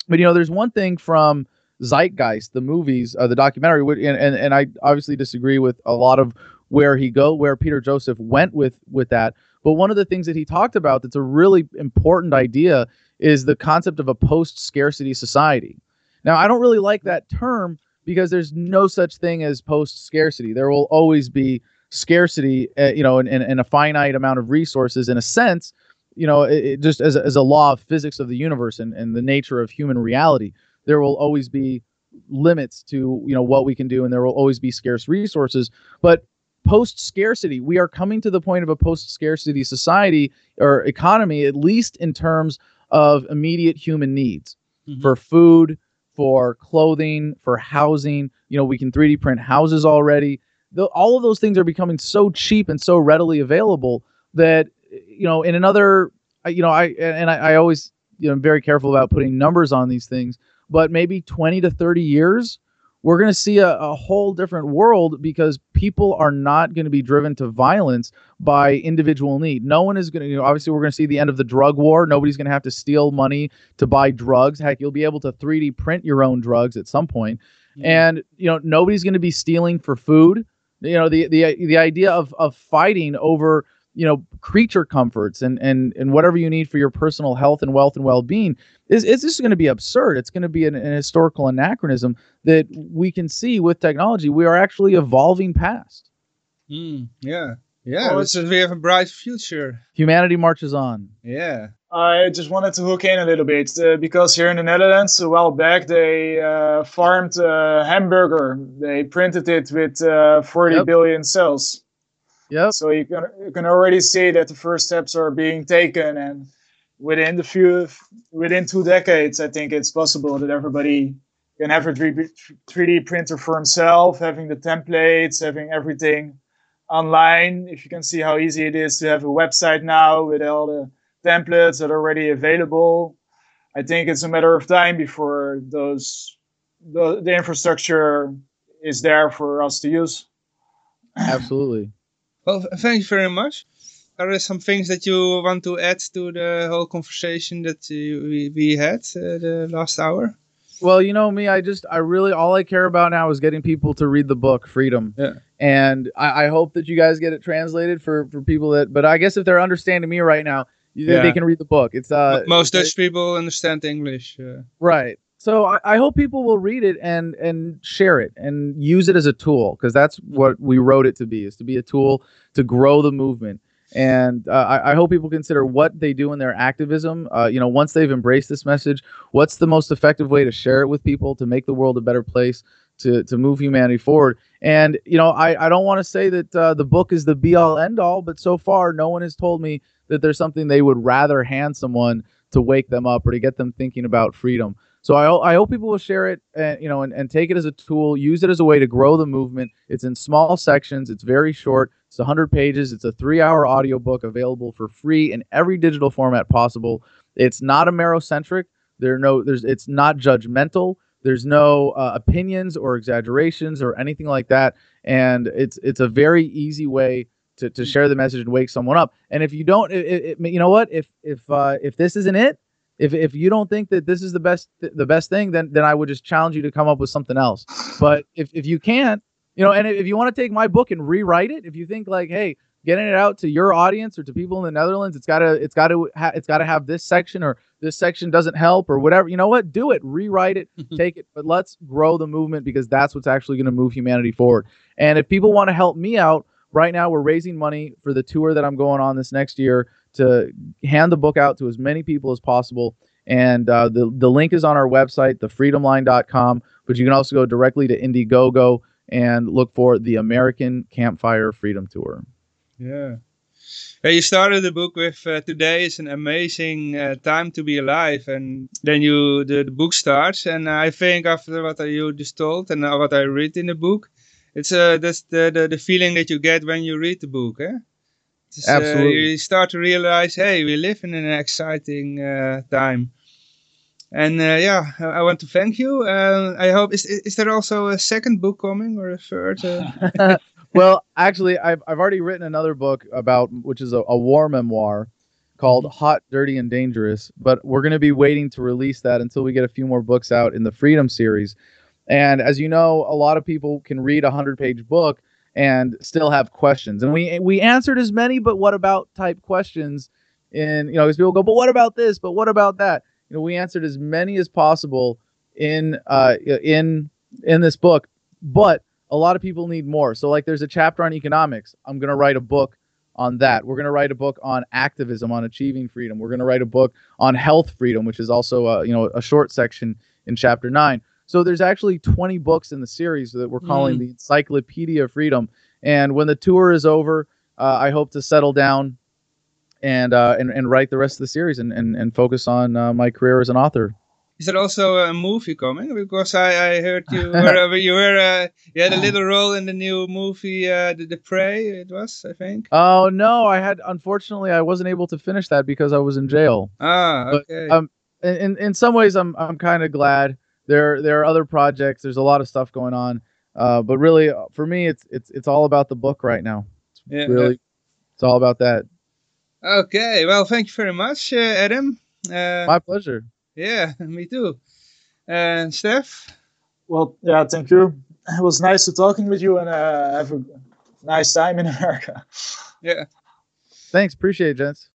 Speaker 6: But you know, there's one thing from Zeitgeist, the movies, uh, the documentary, and, and and I obviously disagree with a lot of where he go, where Peter Joseph went with with that. But one of the things that he talked about that's a really important idea is the concept of a post scarcity society. Now, I don't really like that term because there's no such thing as post scarcity. There will always be scarcity, uh, you know, and, a finite amount of resources in a sense, you know, it, it just as a, as a law of physics of the universe and, and the nature of human reality, there will always be limits to, you know, what we can do and there will always be scarce resources. But post scarcity, we are coming to the point of a post scarcity society or economy, at least in terms of immediate human needs mm-hmm. for food, for clothing, for housing. You know, we can 3D print houses already. The, all of those things are becoming so cheap and so readily available that you know in another you know I and I, I always you know I'm very careful about putting numbers on these things, but maybe 20 to 30 years we're going to see a, a whole different world because people are not going to be driven to violence by individual need. No one is going to, you know, obviously, we're going to see the end of the drug war. Nobody's going to have to steal money to buy drugs. Heck, you'll be able to 3D print your own drugs at some point. And, you know, nobody's going to be stealing for food. You know, the, the, the idea of, of fighting over, you know, creature comforts and, and, and whatever you need for your personal health and wealth and well being is, is this going to be absurd. It's going to be an, an historical anachronism that we can see with technology. We are actually evolving past.
Speaker 2: Mm, yeah. Yeah,
Speaker 5: Well,
Speaker 2: it's, we have a bright future.
Speaker 6: Humanity marches on.
Speaker 2: Yeah.
Speaker 5: I just wanted to hook in a little bit uh, because here in the Netherlands, a while back, they uh, farmed uh, hamburger. They printed it with uh, 40
Speaker 6: Yep.
Speaker 5: billion cells.
Speaker 6: Yep.
Speaker 5: So you can you can already see that the first steps are being taken, and within the few within two decades, I think it's possible that everybody can have a 3D 3D printer for himself, having the templates, having everything online. If you can see how easy it is to have a website now with all the templates that are already available, I think it's a matter of time before those the, the infrastructure is there for us to use.
Speaker 6: Absolutely.
Speaker 2: Well, th- thank you very much. Are there some things that you want to add to the whole conversation that you, we, we had uh, the last hour?
Speaker 6: Well, you know me, I just, I really, all I care about now is getting people to read the book, Freedom.
Speaker 2: Yeah.
Speaker 6: And I, I hope that you guys get it translated for, for people that, but I guess if they're understanding me right now,
Speaker 2: Yeah.
Speaker 6: they can read the book. It's, uh,
Speaker 2: Most Dutch people understand English. Uh,
Speaker 6: Right. So I, I hope people will read it and and share it and use it as a tool because that's what we wrote it to be is to be a tool to grow the movement. And uh, I, I hope people consider what they do in their activism. Uh, you know, once they've embraced this message, what's the most effective way to share it with people to make the world a better place, to to move humanity forward. And you know, I I don't want to say that uh, the book is the be all end all, but so far no one has told me that there's something they would rather hand someone to wake them up or to get them thinking about freedom. So I, I hope people will share it and you know and, and take it as a tool, use it as a way to grow the movement. It's in small sections, it's very short, it's 100 pages, it's a 3-hour audiobook available for free in every digital format possible. It's not Amerocentric. There no there's it's not judgmental. There's no uh, opinions or exaggerations or anything like that and it's it's a very easy way to, to share the message and wake someone up. And if you don't, it, it- you know what? If if uh, if this isn't it, if if you don't think that this is the best the best thing, then then I would just challenge you to come up with something else. But if if you can't, you know, and if you want to take my book and rewrite it, if you think like, hey, getting it out to your audience or to people in the Netherlands, it's gotta it's gotta ha- it's gotta have this section or this section doesn't help or whatever. You know what? Do it, rewrite it, <laughs> take it, but let's grow the movement because that's what's actually going to move humanity forward. And if people want to help me out, right now we're raising money for the tour that I'm going on this next year to hand the book out to as many people as possible. And uh, the the link is on our website, thefreedomline.com. But you can also go directly to Indiegogo and look for the American Campfire Freedom Tour.
Speaker 2: yeah. You started the book with uh, today is an amazing uh, time to be alive, and then you the, the book starts, and I think after what you just told and what I read in the book, it's uh, that's the, the the feeling that you get when you read the book, eh? Uh,
Speaker 6: Absolutely.
Speaker 2: you start to realize, hey, we live in an exciting uh, time. And uh, yeah, I want to thank you. I hope is is there also a second book coming or a third? Uh? <laughs>
Speaker 6: well, actually, I've I've already written another book about which is a, a war memoir called Hot, Dirty, and Dangerous. But we're going to be waiting to release that until we get a few more books out in the Freedom series. And as you know, a lot of people can read a hundred page book and still have questions. And we we answered as many, but what about type questions? And you know, because people go, but what about this? But what about that? You know, we answered as many as possible in uh in in this book, but a lot of people need more. So like there's a chapter on economics. I'm going to write a book on that. We're going to write a book on activism, on achieving freedom. We're going to write a book on health freedom, which is also a, you know a short section in chapter 9. So there's actually 20 books in the series that we're calling
Speaker 2: Mm.
Speaker 6: the Encyclopedia of Freedom. And when the tour is over, uh, I hope to settle down and uh, and and write the rest of the series and and, and focus on uh, my career as an author.
Speaker 2: Is there also a movie coming? Because I, I heard you <laughs> were uh, you were uh, you had a little role in the new movie uh, the, the Prey. It was I think.
Speaker 6: Oh no, I had unfortunately I wasn't able to finish that because I was in jail.
Speaker 2: Ah,
Speaker 6: But,
Speaker 2: okay.
Speaker 6: um, in in- in some ways I'm I'm kind of glad. There there are other projects. There's a lot of stuff going on. Uh, but really uh, for me it's it's it's all about the book right now.
Speaker 2: yeah,
Speaker 6: Really, it's all about that.
Speaker 2: Okay. Well, thank you very much, uh, Adam. Uh,
Speaker 6: My pleasure.
Speaker 2: yeah, <laughs> me too. And Steph.
Speaker 5: Well, yeah, thank you. It was nice to talking with you and uh, have a nice time in <laughs> America.
Speaker 2: Yeah.
Speaker 6: Thanks, appreciate it, gents.